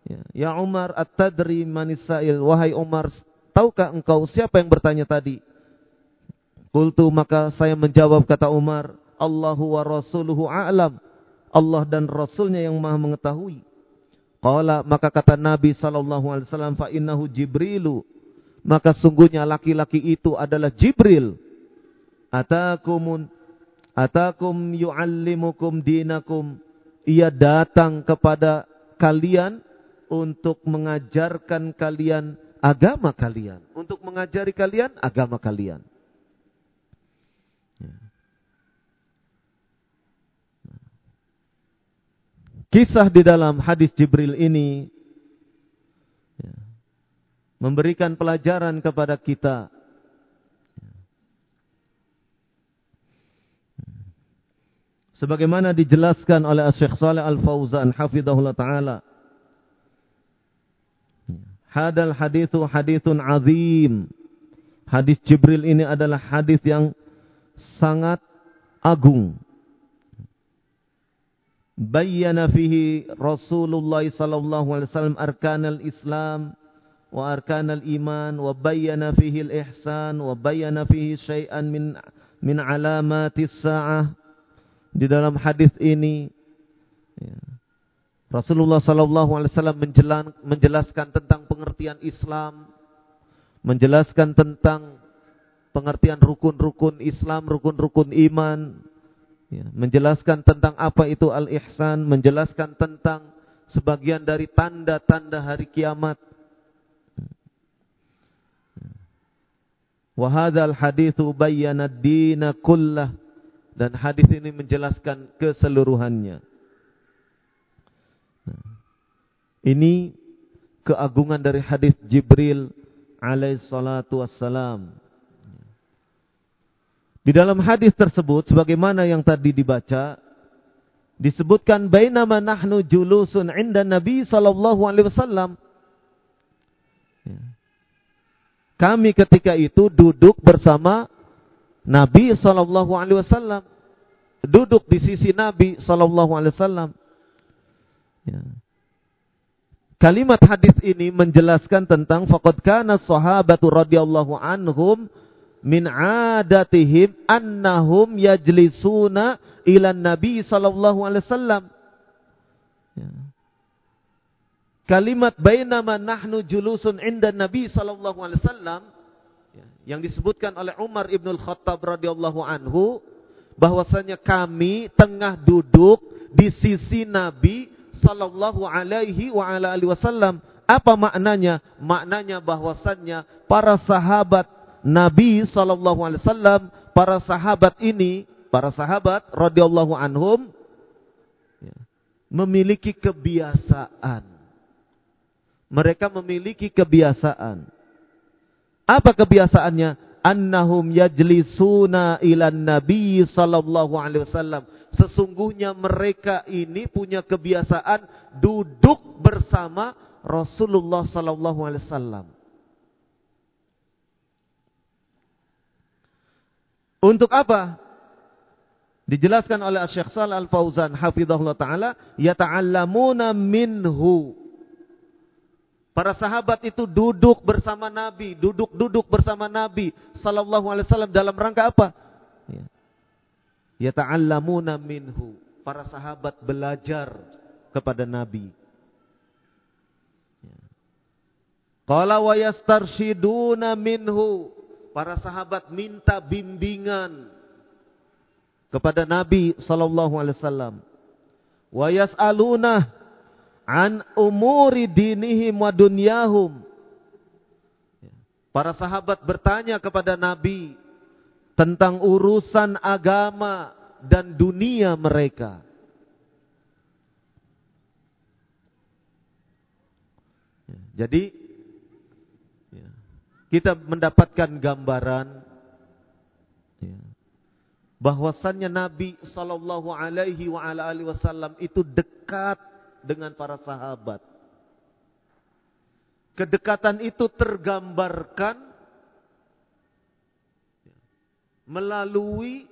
ya, ya Umar, at-tadri manisail? Wahai Umar, tahukah engkau siapa yang bertanya tadi? Qultu maka saya menjawab kata Umar, Allahu wa rasuluhu a'lam. Allah dan Rasulnya yang maha mengetahui. Qala maka kata Nabi sallallahu alaihi wasallam fa innahu Jibrilu. Maka sungguhnya laki-laki itu adalah Jibril. Atakumun atakum yuallimukum dinakum ia datang kepada kalian untuk mengajarkan kalian agama kalian, untuk mengajari kalian agama kalian. Kisah di dalam hadis Jibril ini ya, memberikan pelajaran kepada kita. Sebagaimana dijelaskan oleh Syekh Saleh Al-Fauzan hafizahullah taala. Hadal hadithu hadithun azim. Hadis Jibril ini adalah hadis yang sangat agung bayyana fihi Rasulullah sallallahu alaihi wasallam arkanal Islam wa arkanal iman wa bayyana fihi al-ihsan wa bayyana fihi syai'an min min alamatis sa'ah di dalam hadis ini ya, Rasulullah sallallahu alaihi wasallam menjelaskan tentang pengertian Islam, menjelaskan tentang pengertian rukun-rukun Islam, rukun-rukun iman, ya, menjelaskan tentang apa itu al-ihsan, menjelaskan tentang sebagian dari tanda-tanda hari kiamat. Wa hadzal haditsu bayyana ad kullah dan hadis ini menjelaskan keseluruhannya. Ini keagungan dari hadis Jibril alaihi salatu wassalam. Di dalam hadis tersebut sebagaimana yang tadi dibaca disebutkan bainama nahnu julusun inda Nabi sallallahu alaihi wasallam. Ya. Kami ketika itu duduk bersama Nabi sallallahu alaihi wasallam. Duduk di sisi Nabi sallallahu alaihi wasallam. Ya. Kalimat hadis ini menjelaskan tentang faqad kana sahabatu radhiyallahu anhum min adatihim annahum yajlisuna ila nabi sallallahu alaihi wasallam. Ya. Kalimat bainama nahnu julusun inda nabi sallallahu alaihi wasallam ya, yang disebutkan oleh Umar ibn al-Khattab radhiyallahu anhu bahwasanya kami tengah duduk di sisi Nabi sallallahu alaihi wa ala alihi wasallam. Apa maknanya? Maknanya bahwasannya para sahabat Nabi sallallahu alaihi wasallam, para sahabat ini, para sahabat radhiyallahu anhum ya, memiliki kebiasaan. Mereka memiliki kebiasaan. Apa kebiasaannya? Annahum yajlisuna ilan nabi sallallahu alaihi wasallam. Sesungguhnya mereka ini punya kebiasaan duduk bersama Rasulullah sallallahu alaihi wasallam. Untuk apa? Dijelaskan oleh Syekh Shalal Al-Fauzan hafizahullah taala, yata'allamuna minhu. Para sahabat itu duduk bersama Nabi, duduk-duduk bersama Nabi sallallahu alaihi wasallam dalam rangka apa? Ya. Yata'allamuna minhu. Para sahabat belajar kepada Nabi. Ya. Qala wa yastarshiduna minhu para sahabat minta bimbingan kepada Nabi sallallahu alaihi wasallam. Wa yas'aluna an umuri dinihim wa dunyahum. Para sahabat bertanya kepada Nabi tentang urusan agama dan dunia mereka. Jadi kita mendapatkan gambaran ya, bahwasannya Nabi Shallallahu Alaihi Wasallam itu dekat dengan para sahabat. Kedekatan itu tergambarkan melalui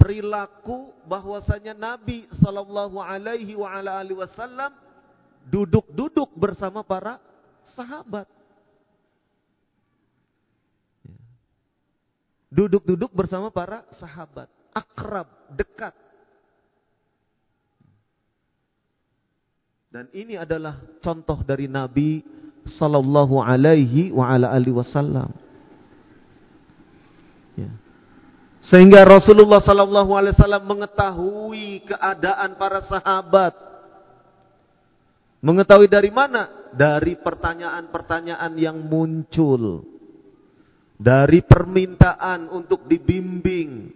perilaku bahwasanya Nabi Shallallahu Alaihi Wasallam duduk-duduk bersama para sahabat. Duduk-duduk bersama para sahabat. Akrab, dekat. Dan ini adalah contoh dari Nabi sallallahu alaihi wa ala alihi wasallam. Ya. Sehingga Rasulullah sallallahu alaihi wasallam mengetahui keadaan para sahabat. Mengetahui dari mana? Dari pertanyaan-pertanyaan yang muncul dari permintaan untuk dibimbing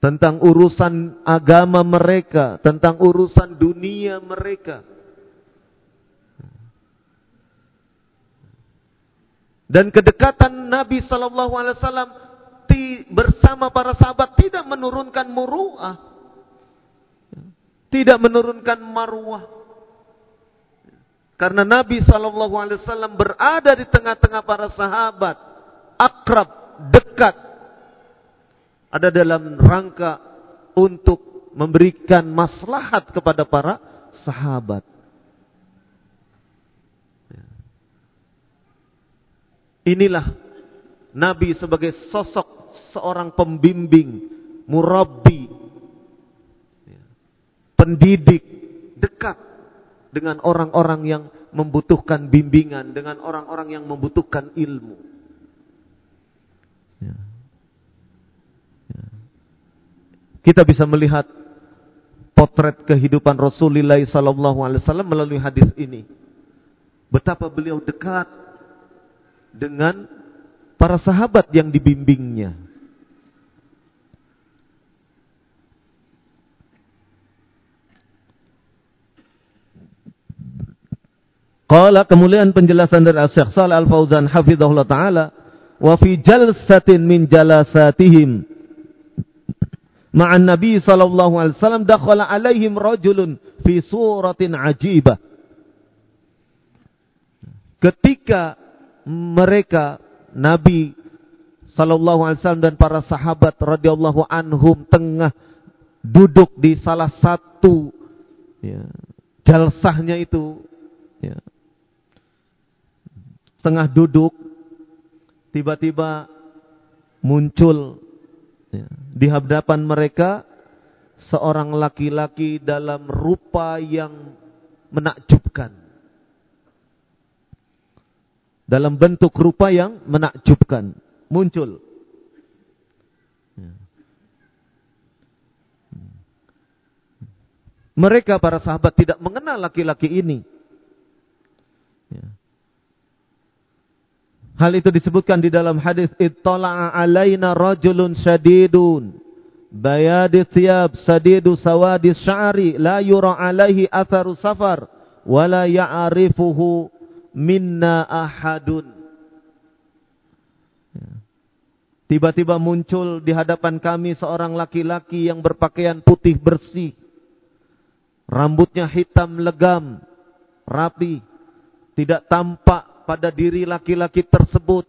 tentang urusan agama mereka, tentang urusan dunia mereka. Dan kedekatan Nabi Sallallahu Alaihi Wasallam bersama para sahabat tidak menurunkan muruah, tidak menurunkan marwah, karena Nabi Shallallahu Alaihi Wasallam berada di tengah-tengah para sahabat, akrab, dekat, ada dalam rangka untuk memberikan maslahat kepada para sahabat. Inilah Nabi sebagai sosok seorang pembimbing, murabbi, pendidik, dekat dengan orang-orang yang membutuhkan bimbingan, dengan orang-orang yang membutuhkan ilmu. Ya. Ya. Kita bisa melihat potret kehidupan Rasulullah SAW melalui hadis ini. Betapa beliau dekat dengan para sahabat yang dibimbingnya. Qala kemuliaan penjelasan dari Syekh Shalih Al-Fauzan hafizahullah taala wa fi jalsatin min jalasatihim ma'an Nabi sallallahu alaihi wasallam dakhala alaihim rajulun fi suratin ajibah. Ketika mereka Nabi sallallahu alaihi wasallam dan para sahabat radhiyallahu anhum tengah duduk di salah satu ya, jalsahnya itu ya, tengah duduk, tiba-tiba muncul ya, di hadapan mereka seorang laki-laki dalam rupa yang menakjubkan. Dalam bentuk rupa yang menakjubkan. Muncul. Ya. Mereka para sahabat tidak mengenal laki-laki ini. Ya. Hal itu disebutkan di dalam hadis ittala'a alaina rajulun syadidun bayadi thiyab sadidu sawadi sya'ri la yura alaihi atharu safar wala ya'rifuhu minna ahadun Tiba-tiba muncul di hadapan kami seorang laki-laki yang berpakaian putih bersih. Rambutnya hitam legam, rapi. Tidak tampak pada diri laki-laki tersebut.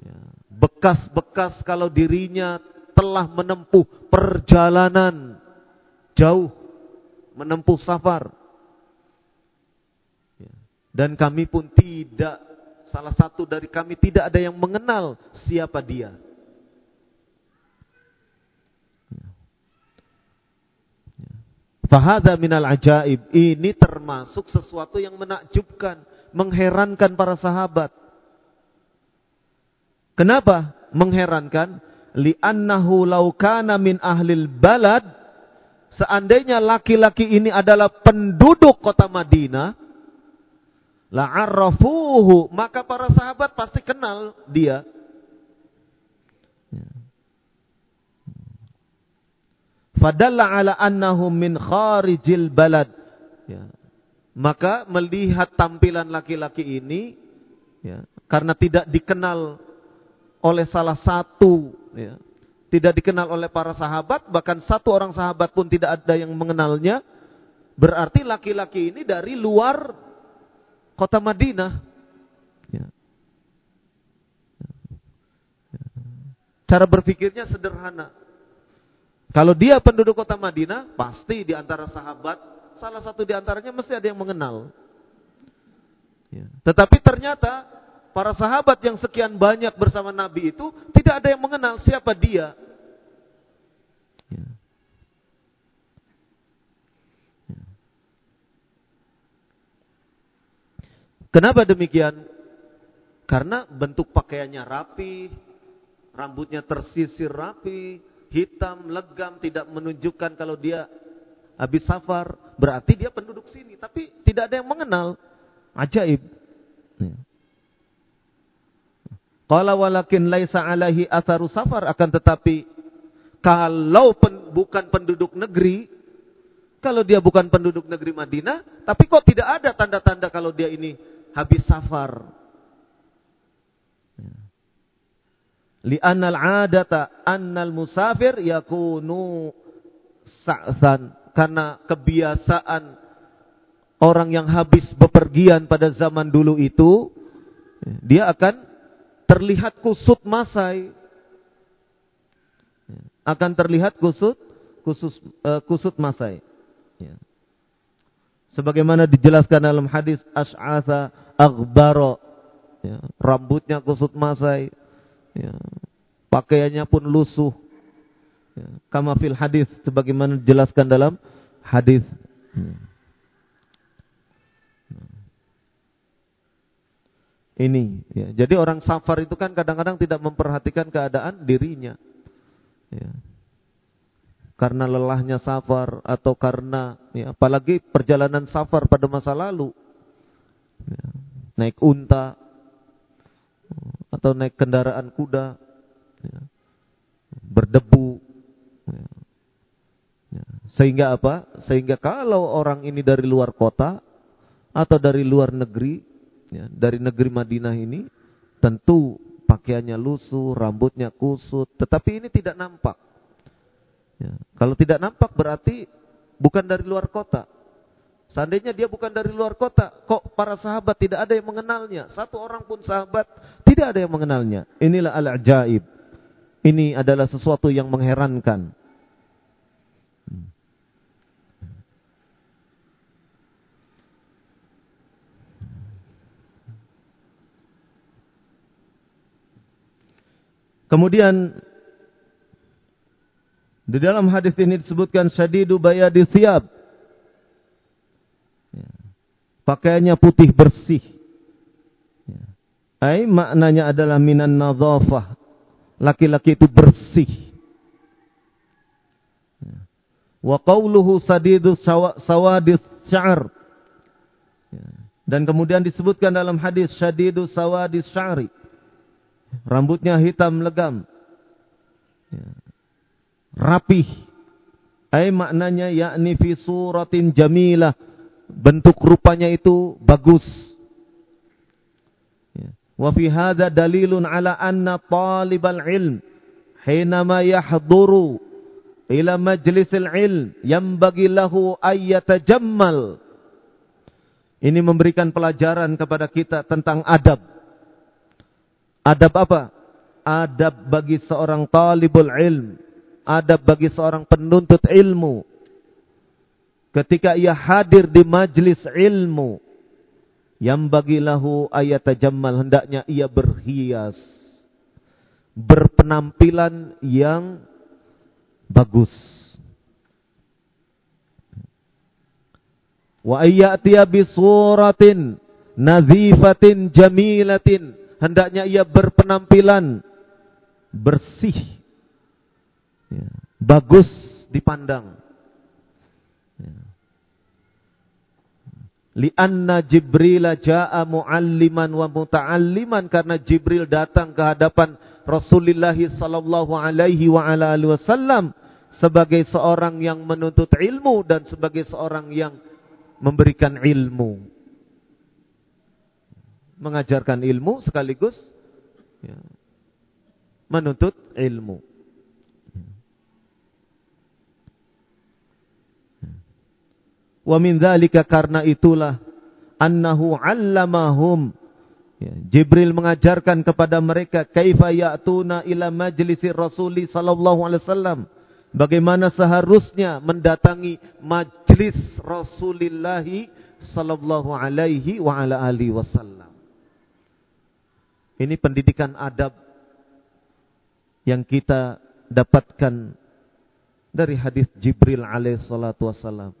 Ya, bekas-bekas kalau dirinya telah menempuh perjalanan jauh, menempuh safar. Ya, dan kami pun tidak, salah satu dari kami tidak ada yang mengenal siapa dia. Ya. Fahada minal ajaib. Ini termasuk sesuatu yang menakjubkan mengherankan para sahabat. Kenapa mengherankan? Li'annahu law kana min ahlil balad seandainya laki-laki ini adalah penduduk kota Madinah la'arrafuhu maka para sahabat pasti kenal dia. Fadalla ala annahum min kharijil balad. Ya. Maka melihat tampilan laki-laki ini, ya, karena tidak dikenal oleh salah satu, ya, tidak dikenal oleh para sahabat, bahkan satu orang sahabat pun tidak ada yang mengenalnya, berarti laki-laki ini dari luar kota Madinah. Ya. Cara berpikirnya sederhana. Kalau dia penduduk kota Madinah, pasti di antara sahabat salah satu di antaranya mesti ada yang mengenal. Ya. Tetapi ternyata para sahabat yang sekian banyak bersama Nabi itu tidak ada yang mengenal siapa dia. Ya. Ya. Kenapa demikian? Karena bentuk pakaiannya rapi, rambutnya tersisir rapi, hitam, legam, tidak menunjukkan kalau dia habis safar, berarti dia penduduk sini. Tapi tidak ada yang mengenal. Ajaib. Ya. walakin laisa alaihi atharu safar akan tetapi kalau pen, bukan penduduk negeri, kalau dia bukan penduduk negeri Madinah, tapi kok tidak ada tanda-tanda kalau dia ini habis safar. Ya. Li'annal adata annal musafir yakunu sa'san karena kebiasaan orang yang habis bepergian pada zaman dulu itu, dia akan terlihat kusut masai. Akan terlihat kusut khusus uh, kusut masai. Ya. Sebagaimana dijelaskan dalam hadis Ash'atha Aghbaro. Ya. Rambutnya kusut masai. Ya. Pakaiannya pun lusuh. Kama fil hadis sebagaimana dijelaskan dalam hadis. Ini, ya. jadi orang safar itu kan kadang-kadang tidak memperhatikan keadaan dirinya, ya. karena lelahnya safar atau karena, ya, apalagi perjalanan safar pada masa lalu, ya. naik unta, atau naik kendaraan kuda ya, berdebu. Sehingga apa? Sehingga kalau orang ini dari luar kota atau dari luar negeri, ya, dari negeri Madinah ini, tentu pakaiannya lusuh, rambutnya kusut, tetapi ini tidak nampak. Ya. Kalau tidak nampak berarti bukan dari luar kota. Seandainya dia bukan dari luar kota, kok para sahabat tidak ada yang mengenalnya? Satu orang pun sahabat tidak ada yang mengenalnya. Inilah al-ajaib. Ini adalah sesuatu yang mengherankan. Kemudian di dalam hadis ini disebutkan syadidu bayadi thiyab. Ya. Pakaiannya putih bersih. Ya. Ai maknanya adalah minan nadhafah. Laki-laki itu bersih. Ya. Wa qawluhu sadidu sawadis sya'ar. Ya. Dan kemudian disebutkan dalam hadis syadidu sawadis sya'ri. Rambutnya hitam legam. Ya. Rapih. Ay maknanya yakni fi suratin jamilah. Bentuk rupanya itu bagus. Ya. Wa fi hadha dalilun ala anna talibal ilm. Hinama yahduru ila majlisil ilm. Yambagi lahu jammal. Ini memberikan pelajaran kepada kita tentang adab Adab apa? Adab bagi seorang talibul ilm. Adab bagi seorang penuntut ilmu. Ketika ia hadir di majlis ilmu. Yang bagilahu ayat tajammal. Hendaknya ia berhias. Berpenampilan yang bagus. Wa ayyatiya bisuratin nadhifatin jamilatin hendaknya ia berpenampilan bersih, ya, bagus dipandang. Ya. Lianna Jibril ja'a mualliman wa muta'alliman karena Jibril datang ke hadapan Rasulullah sallallahu alaihi wa ala alihi wasallam sebagai seorang yang menuntut ilmu dan sebagai seorang yang memberikan ilmu mengajarkan ilmu sekaligus ya, menuntut ilmu. Wa min dzalika karena itulah annahu 'allamahum ya, Jibril mengajarkan kepada mereka kaifa ya'tuna ila majlisir Rasuli sallallahu alaihi wasallam bagaimana seharusnya mendatangi majlis Rasulullah sallallahu alaihi wa ala alihi wasallam ini pendidikan adab yang kita dapatkan dari hadis Jibril alaihissalatu wassalam.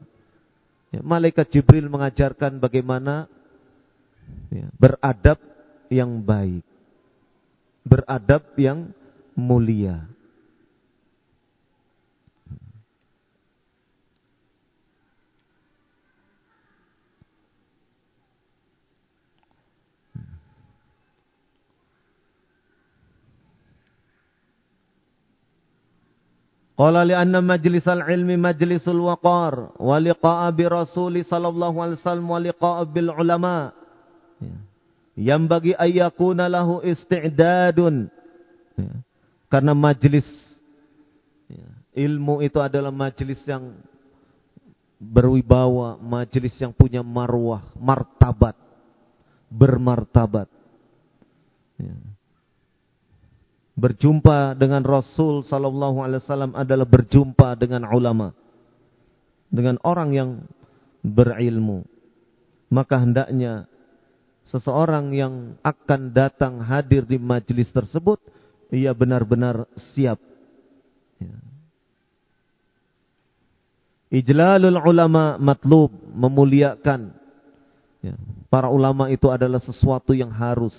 Ya, Malaikat Jibril mengajarkan bagaimana ya, beradab yang baik. Beradab yang mulia. Qala li anna majlisal ilmi majlisul waqar wa liqa'a bi rasuli sallallahu alaihi wasallam wa liqa'a bil ulama. Yang bagi ayyakuna lahu isti'dadun. Karena majlis ilmu itu adalah majlis yang berwibawa, majlis yang punya marwah, martabat, bermartabat. Ya. Berjumpa dengan Rasul sallallahu alaihi wasallam adalah berjumpa dengan ulama. Dengan orang yang berilmu. Maka hendaknya seseorang yang akan datang hadir di majlis tersebut ia benar-benar siap. Ya. Ijlalul ulama matlub memuliakan ya. para ulama itu adalah sesuatu yang harus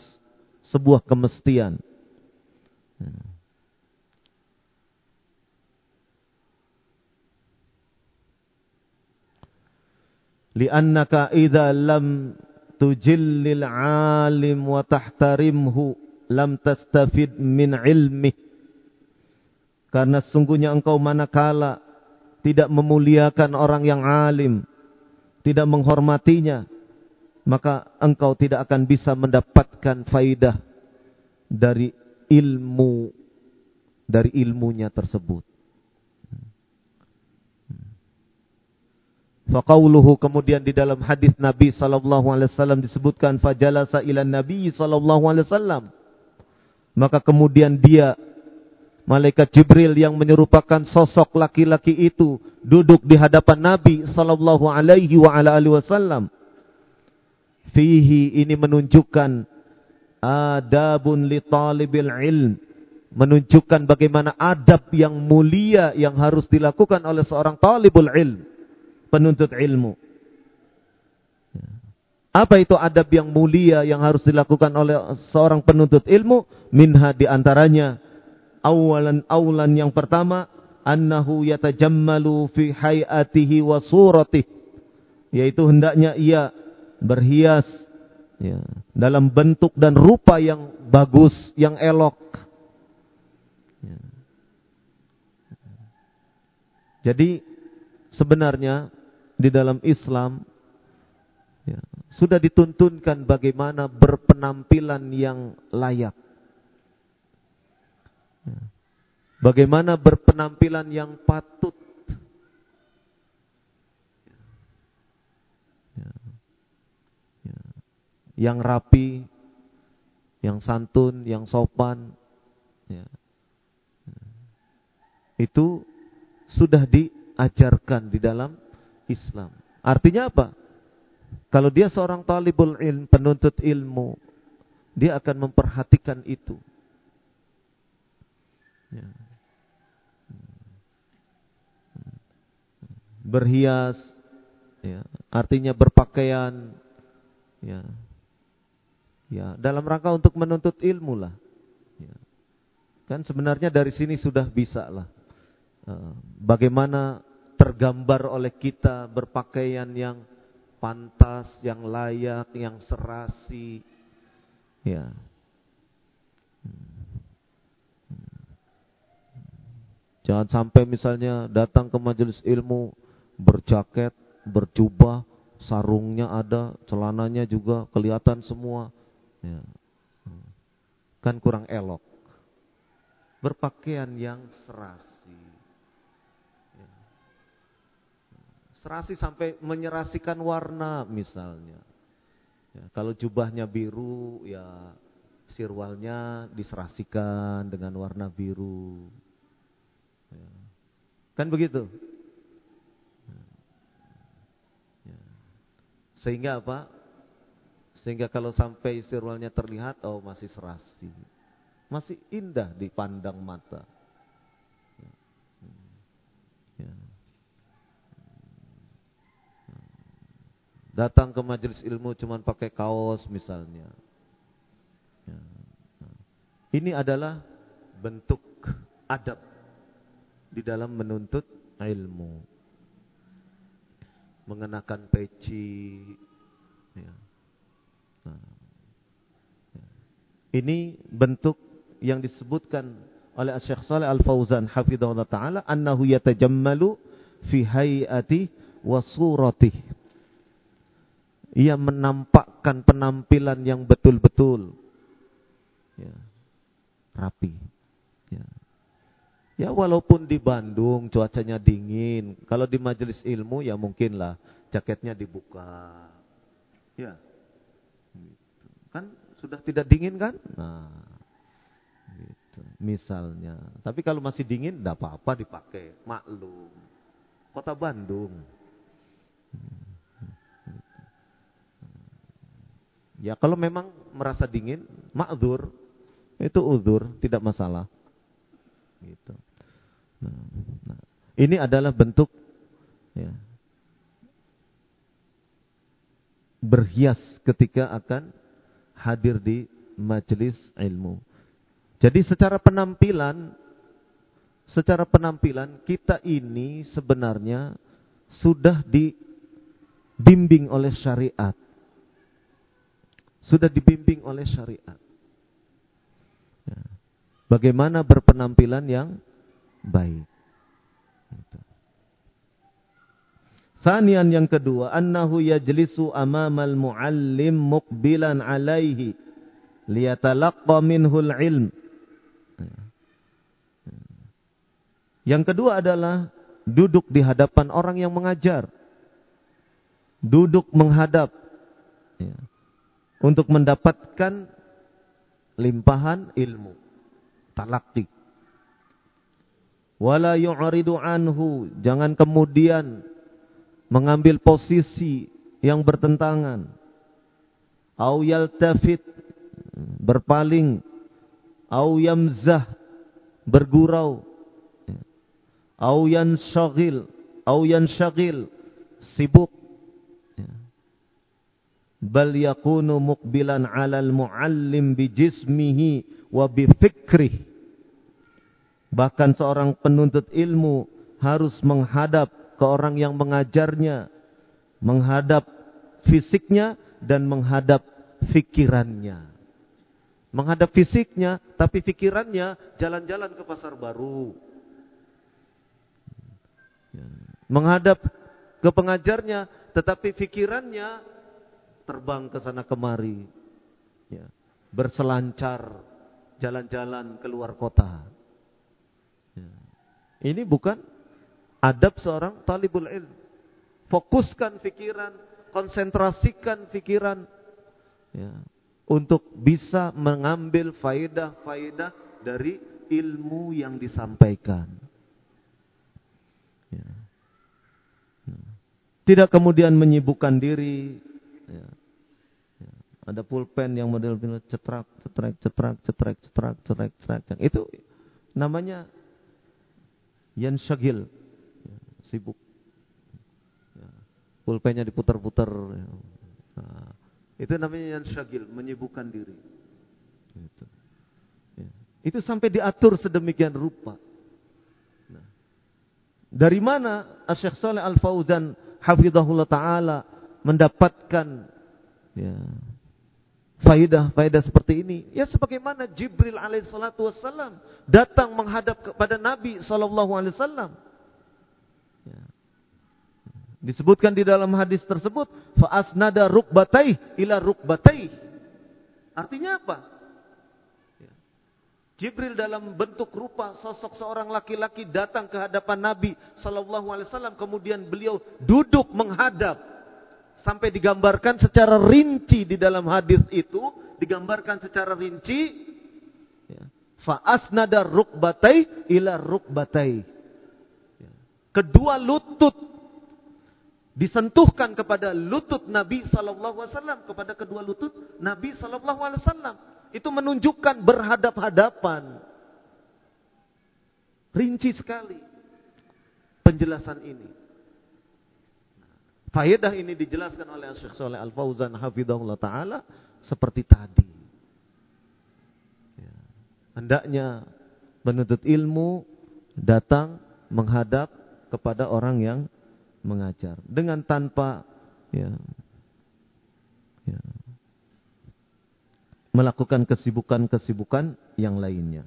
sebuah kemestian Liannaka idza lam tujillil alim wa tahtarimhu lam tastafid min ilmi. Karena sungguhnya engkau manakala tidak memuliakan orang yang alim tidak menghormatinya maka engkau tidak akan bisa mendapatkan faidah dari ilmu dari ilmunya tersebut. Faqauluhu kemudian di dalam hadis Nabi sallallahu alaihi wasallam disebutkan fajalasa ila Nabi sallallahu alaihi wasallam. Maka kemudian dia malaikat Jibril yang menyerupakan sosok laki-laki itu duduk di hadapan Nabi sallallahu alaihi wa ala alihi wasallam. Fihi ini menunjukkan adabun li talibil ilm menunjukkan bagaimana adab yang mulia yang harus dilakukan oleh seorang talibul ilm penuntut ilmu. Apa itu adab yang mulia yang harus dilakukan oleh seorang penuntut ilmu? Minha di antaranya awalan awalan yang pertama annahu yatajammalu fi hayatihi wa suratih yaitu hendaknya ia berhias ya, dalam bentuk dan rupa yang bagus, yang elok. Ya. Jadi sebenarnya di dalam Islam ya, sudah dituntunkan bagaimana berpenampilan yang layak. Ya. Bagaimana berpenampilan yang patut. Ya. Ya. Yang rapi, yang santun, yang sopan. Ya. Itu sudah diajarkan di dalam Islam. Artinya apa? Kalau dia seorang talibul ilm, penuntut ilmu, dia akan memperhatikan itu. Ya. Berhias, ya. artinya berpakaian, ya. Ya, dalam rangka untuk menuntut ilmu lah. Ya. Kan sebenarnya dari sini sudah bisa lah. Eh, bagaimana tergambar oleh kita berpakaian yang pantas, yang layak, yang serasi. Ya. Jangan sampai misalnya datang ke majelis ilmu berjaket, berjubah, sarungnya ada, celananya juga kelihatan semua. Ya. Kan kurang elok. Berpakaian yang serasi. serasi sampai menyerasikan warna misalnya. Ya, kalau jubahnya biru, ya sirwalnya diserasikan dengan warna biru. Ya. Kan begitu? Ya. Sehingga apa? Sehingga kalau sampai sirwalnya terlihat, oh masih serasi. Masih indah dipandang mata. Datang ke majelis ilmu cuma pakai kaos misalnya. Ya. Ini adalah bentuk adab di dalam menuntut ilmu. Mengenakan peci. Ya. Nah. Ya. Ini bentuk yang disebutkan oleh Syekh Saleh Al-Fauzan hafizahullah taala annahu yatajammalu fi hayati wa suratihi ia menampakkan penampilan yang betul-betul ya, rapi. Ya. ya walaupun di Bandung cuacanya dingin, kalau di majelis ilmu ya mungkinlah jaketnya dibuka. Ya, kan sudah tidak dingin kan? Nah, gitu. misalnya. Tapi kalau masih dingin, tidak apa-apa dipakai, maklum. Kota Bandung. Ya kalau memang merasa dingin, ma'dzur, itu uzur, tidak masalah. Gitu. Nah, nah. Ini adalah bentuk ya, berhias ketika akan hadir di majelis ilmu. Jadi secara penampilan, secara penampilan kita ini sebenarnya sudah dibimbing oleh syariat sudah dibimbing oleh syariat. bagaimana berpenampilan yang baik. Sanian yang kedua, annahu yajlisu amamal muallim muqbilan alaihi liyatalaqqa minhul ilm. Yang kedua adalah duduk di hadapan orang yang mengajar. Duduk menghadap ya, untuk mendapatkan limpahan ilmu. Talakti. Wala yu'ridu anhu, jangan kemudian mengambil posisi yang bertentangan. Au yaltafit berpaling, au yamzah bergurau, au yanshagil, au yanshagil sibuk. Bal yakunu muqbilan 'alal muallim bi jismihi wa bi fikrih. Bahkan seorang penuntut ilmu harus menghadap ke orang yang mengajarnya, menghadap fisiknya dan menghadap fikirannya. Menghadap fisiknya, tapi fikirannya jalan-jalan ke pasar baru. Menghadap ke pengajarnya, tetapi fikirannya terbang ke sana kemari. Ya. Berselancar, jalan-jalan keluar kota. Ya. Ini bukan Adab seorang talibul ilm. Fokuskan pikiran, konsentrasikan pikiran ya, untuk bisa mengambil faedah-faedah dari ilmu yang disampaikan. Ya. ya. Tidak kemudian menyibukkan diri. Ya. Ya. Ada pulpen yang model cetrak, cetrak, cetrak, cetrak, cetrak, cetrak, cetrak. Itu namanya yanshagil sibuk. Ya. Pulpennya diputar-putar. Ya. Nah, itu namanya yang syagil, menyibukkan diri. Itu. Ya. Itu sampai diatur sedemikian rupa. Nah. Dari mana Syekh Saleh Al-Fauzan hafizahullah taala mendapatkan ya, faidah-faidah seperti ini? Ya sebagaimana Jibril alaihissalatu wassalam datang menghadap kepada Nabi sallallahu alaihi wasallam. Disebutkan di dalam hadis tersebut, faasnada rukbatai ila rukbatai. Artinya apa? Ya. Jibril dalam bentuk rupa sosok seorang laki-laki datang ke hadapan Nabi Sallallahu Alaihi Wasallam. Kemudian beliau duduk menghadap sampai digambarkan secara rinci di dalam hadis itu digambarkan secara rinci. Ya. Faasnada rukbatai ila rukbatai kedua lutut disentuhkan kepada lutut Nabi sallallahu alaihi wasallam kepada kedua lutut Nabi sallallahu alaihi wasallam. Itu menunjukkan berhadap-hadapan. Rinci sekali penjelasan ini. Faedah ini dijelaskan oleh Syekh Saleh Al Fauzan hafizahullah taala seperti tadi. Ya. hendaknya menuntut ilmu datang menghadap kepada orang yang mengajar dengan tanpa ya, ya melakukan kesibukan-kesibukan yang lainnya.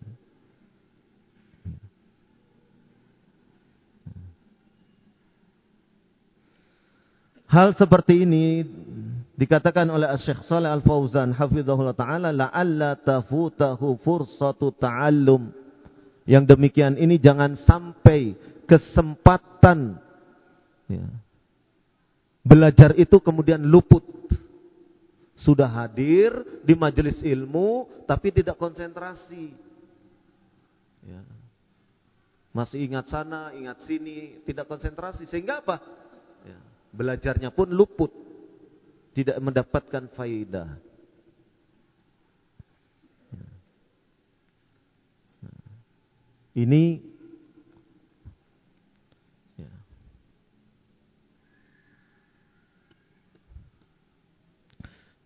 Hal seperti ini dikatakan oleh Syekh Saleh Al-Fauzan hafizahullah taala la'alla tafutahu fursatu ta'allum. Yang demikian ini jangan sampai kesempatan ya, belajar itu kemudian luput. Sudah hadir di majelis ilmu tapi tidak konsentrasi. Ya. Masih ingat sana, ingat sini, tidak konsentrasi sehingga apa? Ya. Belajarnya pun luput. Tidak mendapatkan faidah. Ya. Nah. Ini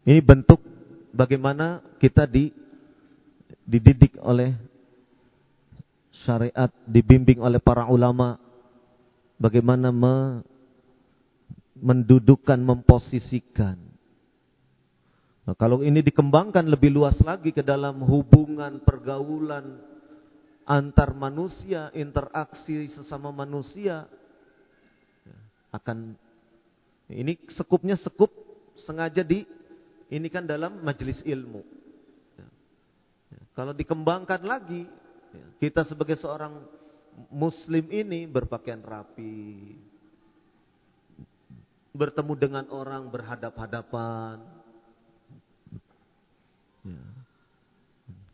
Ini bentuk bagaimana kita di, dididik oleh syariat, dibimbing oleh para ulama, bagaimana me, mendudukkan, memposisikan. Nah, kalau ini dikembangkan lebih luas lagi ke dalam hubungan, pergaulan, antar manusia, interaksi sesama manusia ya, akan ini sekupnya sekup sengaja di ini kan dalam majelis ilmu. Ya. Ya. Kalau dikembangkan lagi, ya, kita sebagai seorang muslim ini berpakaian rapi, bertemu dengan orang berhadap-hadapan.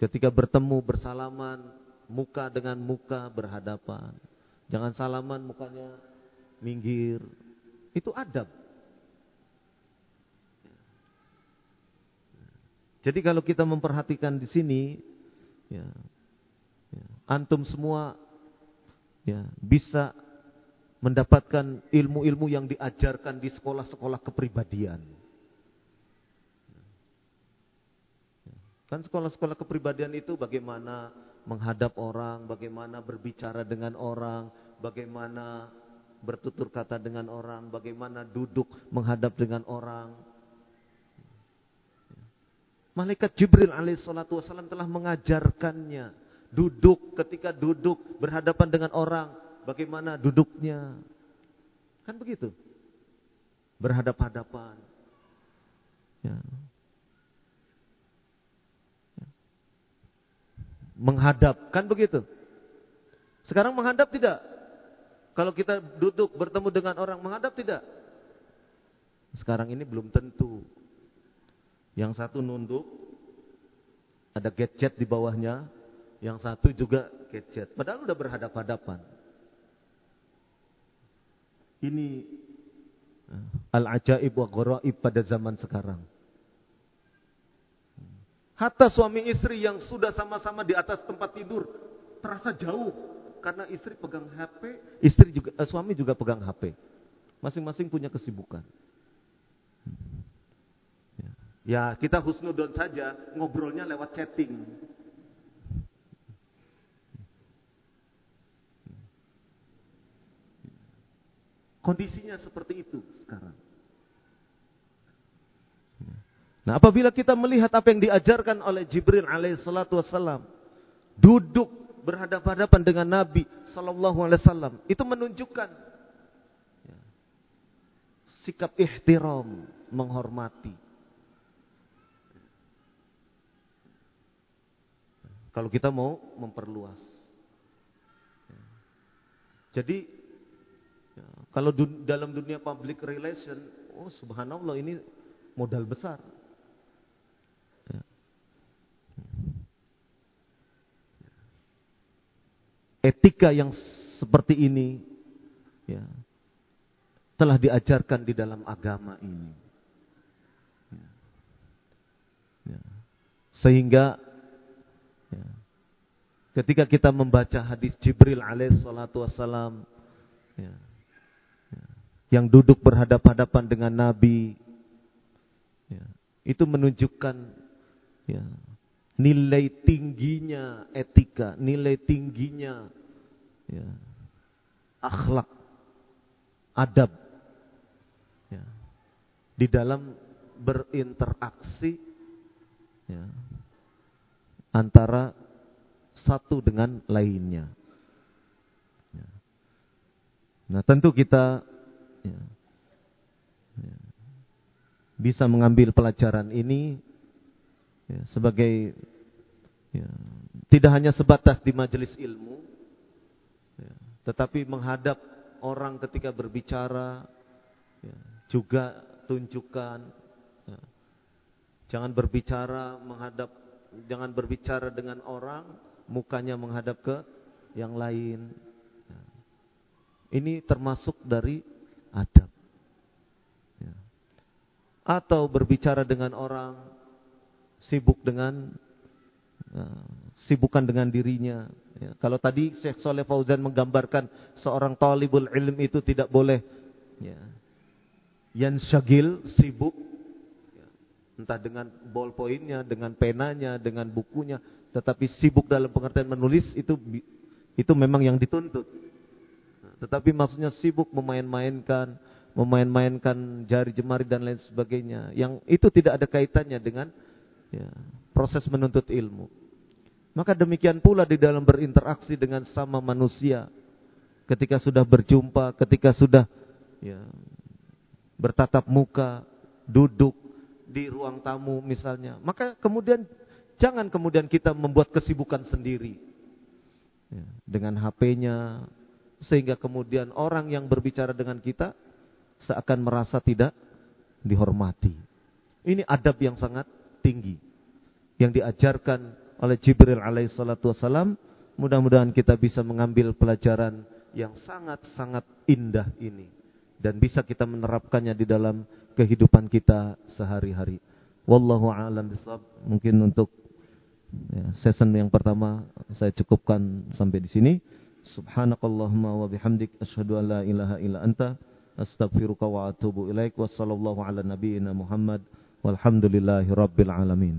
Ketika bertemu bersalaman, muka dengan muka berhadapan. Jangan salaman mukanya minggir. Itu adab. Jadi kalau kita memperhatikan di sini, ya, ya, antum semua ya, bisa mendapatkan ilmu-ilmu yang diajarkan di sekolah-sekolah kepribadian. Kan sekolah-sekolah kepribadian itu bagaimana menghadap orang, bagaimana berbicara dengan orang, bagaimana bertutur kata dengan orang, bagaimana duduk menghadap dengan orang. Malaikat Jibril alaihissalatu wassalam telah mengajarkannya. Duduk ketika duduk berhadapan dengan orang. Bagaimana duduknya. Kan begitu. Berhadap-hadapan. Ya. ya. Menghadap. Kan begitu. Sekarang menghadap tidak? Kalau kita duduk bertemu dengan orang menghadap tidak? Sekarang ini belum tentu. Yang satu nunduk, ada gadget di bawahnya, yang satu juga gadget. Padahal udah berhadap-hadapan. Ini eh, al-ajaib wa gharaib pada zaman sekarang. Hatta suami istri yang sudah sama-sama di atas tempat tidur terasa jauh karena istri pegang HP, istri juga eh, suami juga pegang HP. Masing-masing punya kesibukan. Ya kita husnudon saja, ngobrolnya lewat chatting. Kondisinya seperti itu sekarang. Nah apabila kita melihat apa yang diajarkan oleh Jibril alaihissalatu wassalam. Duduk berhadapan-hadapan dengan Nabi sallallahu alaihi wasallam. Itu menunjukkan sikap ihtiram, menghormati. Kalau kita mau memperluas. Jadi ya, kalau dun dalam dunia public relation, oh subhanallah ini modal besar. Ya. Etika yang seperti ini ya, telah diajarkan di dalam agama ini. Ya. Ya. Sehingga Ya. Ketika kita membaca hadis Jibril alaihissalatu wassalam ya, ya, yang duduk berhadap-hadapan dengan Nabi, ya, itu menunjukkan ya, nilai tingginya etika, nilai tingginya ya, akhlak, adab ya, di dalam berinteraksi ya, antara satu dengan lainnya. Ya. Nah tentu kita ya, ya, bisa mengambil pelajaran ini ya, sebagai ya, tidak hanya sebatas di majelis ilmu, ya, tetapi menghadap orang ketika berbicara ya, juga tunjukkan. Ya, jangan berbicara menghadap jangan berbicara dengan orang, mukanya menghadap ke yang lain. Ini termasuk dari adab. Ya. Atau berbicara dengan orang, sibuk dengan uh, sibukan dengan dirinya. Ya. Kalau tadi Syekh Soleh Fauzan menggambarkan seorang talibul ilm itu tidak boleh ya, yang syagil, sibuk entah dengan ballpointnya, dengan penanya, dengan bukunya, tetapi sibuk dalam pengertian menulis itu itu memang yang dituntut. tetapi maksudnya sibuk memain-mainkan, memain-mainkan jari jemari dan lain sebagainya, yang itu tidak ada kaitannya dengan ya, proses menuntut ilmu. Maka demikian pula di dalam berinteraksi dengan sama manusia. Ketika sudah berjumpa, ketika sudah ya, bertatap muka, duduk di ruang tamu misalnya. Maka kemudian jangan kemudian kita membuat kesibukan sendiri. Ya, dengan HP-nya, sehingga kemudian orang yang berbicara dengan kita seakan merasa tidak dihormati. Ini adab yang sangat tinggi yang diajarkan oleh Jibril alaihissalatu wassalam. Mudah-mudahan kita bisa mengambil pelajaran yang sangat-sangat indah ini dan bisa kita menerapkannya di dalam kehidupan kita sehari-hari. Wallahu a'lam bishawab. Mungkin untuk ya, season yang pertama saya cukupkan sampai di sini. Subhanakallahumma wa bihamdik asyhadu an la ilaha illa anta astaghfiruka wa atubu ilaik. Wassallallahu ala nabiyyina Muhammad walhamdulillahi rabbil alamin.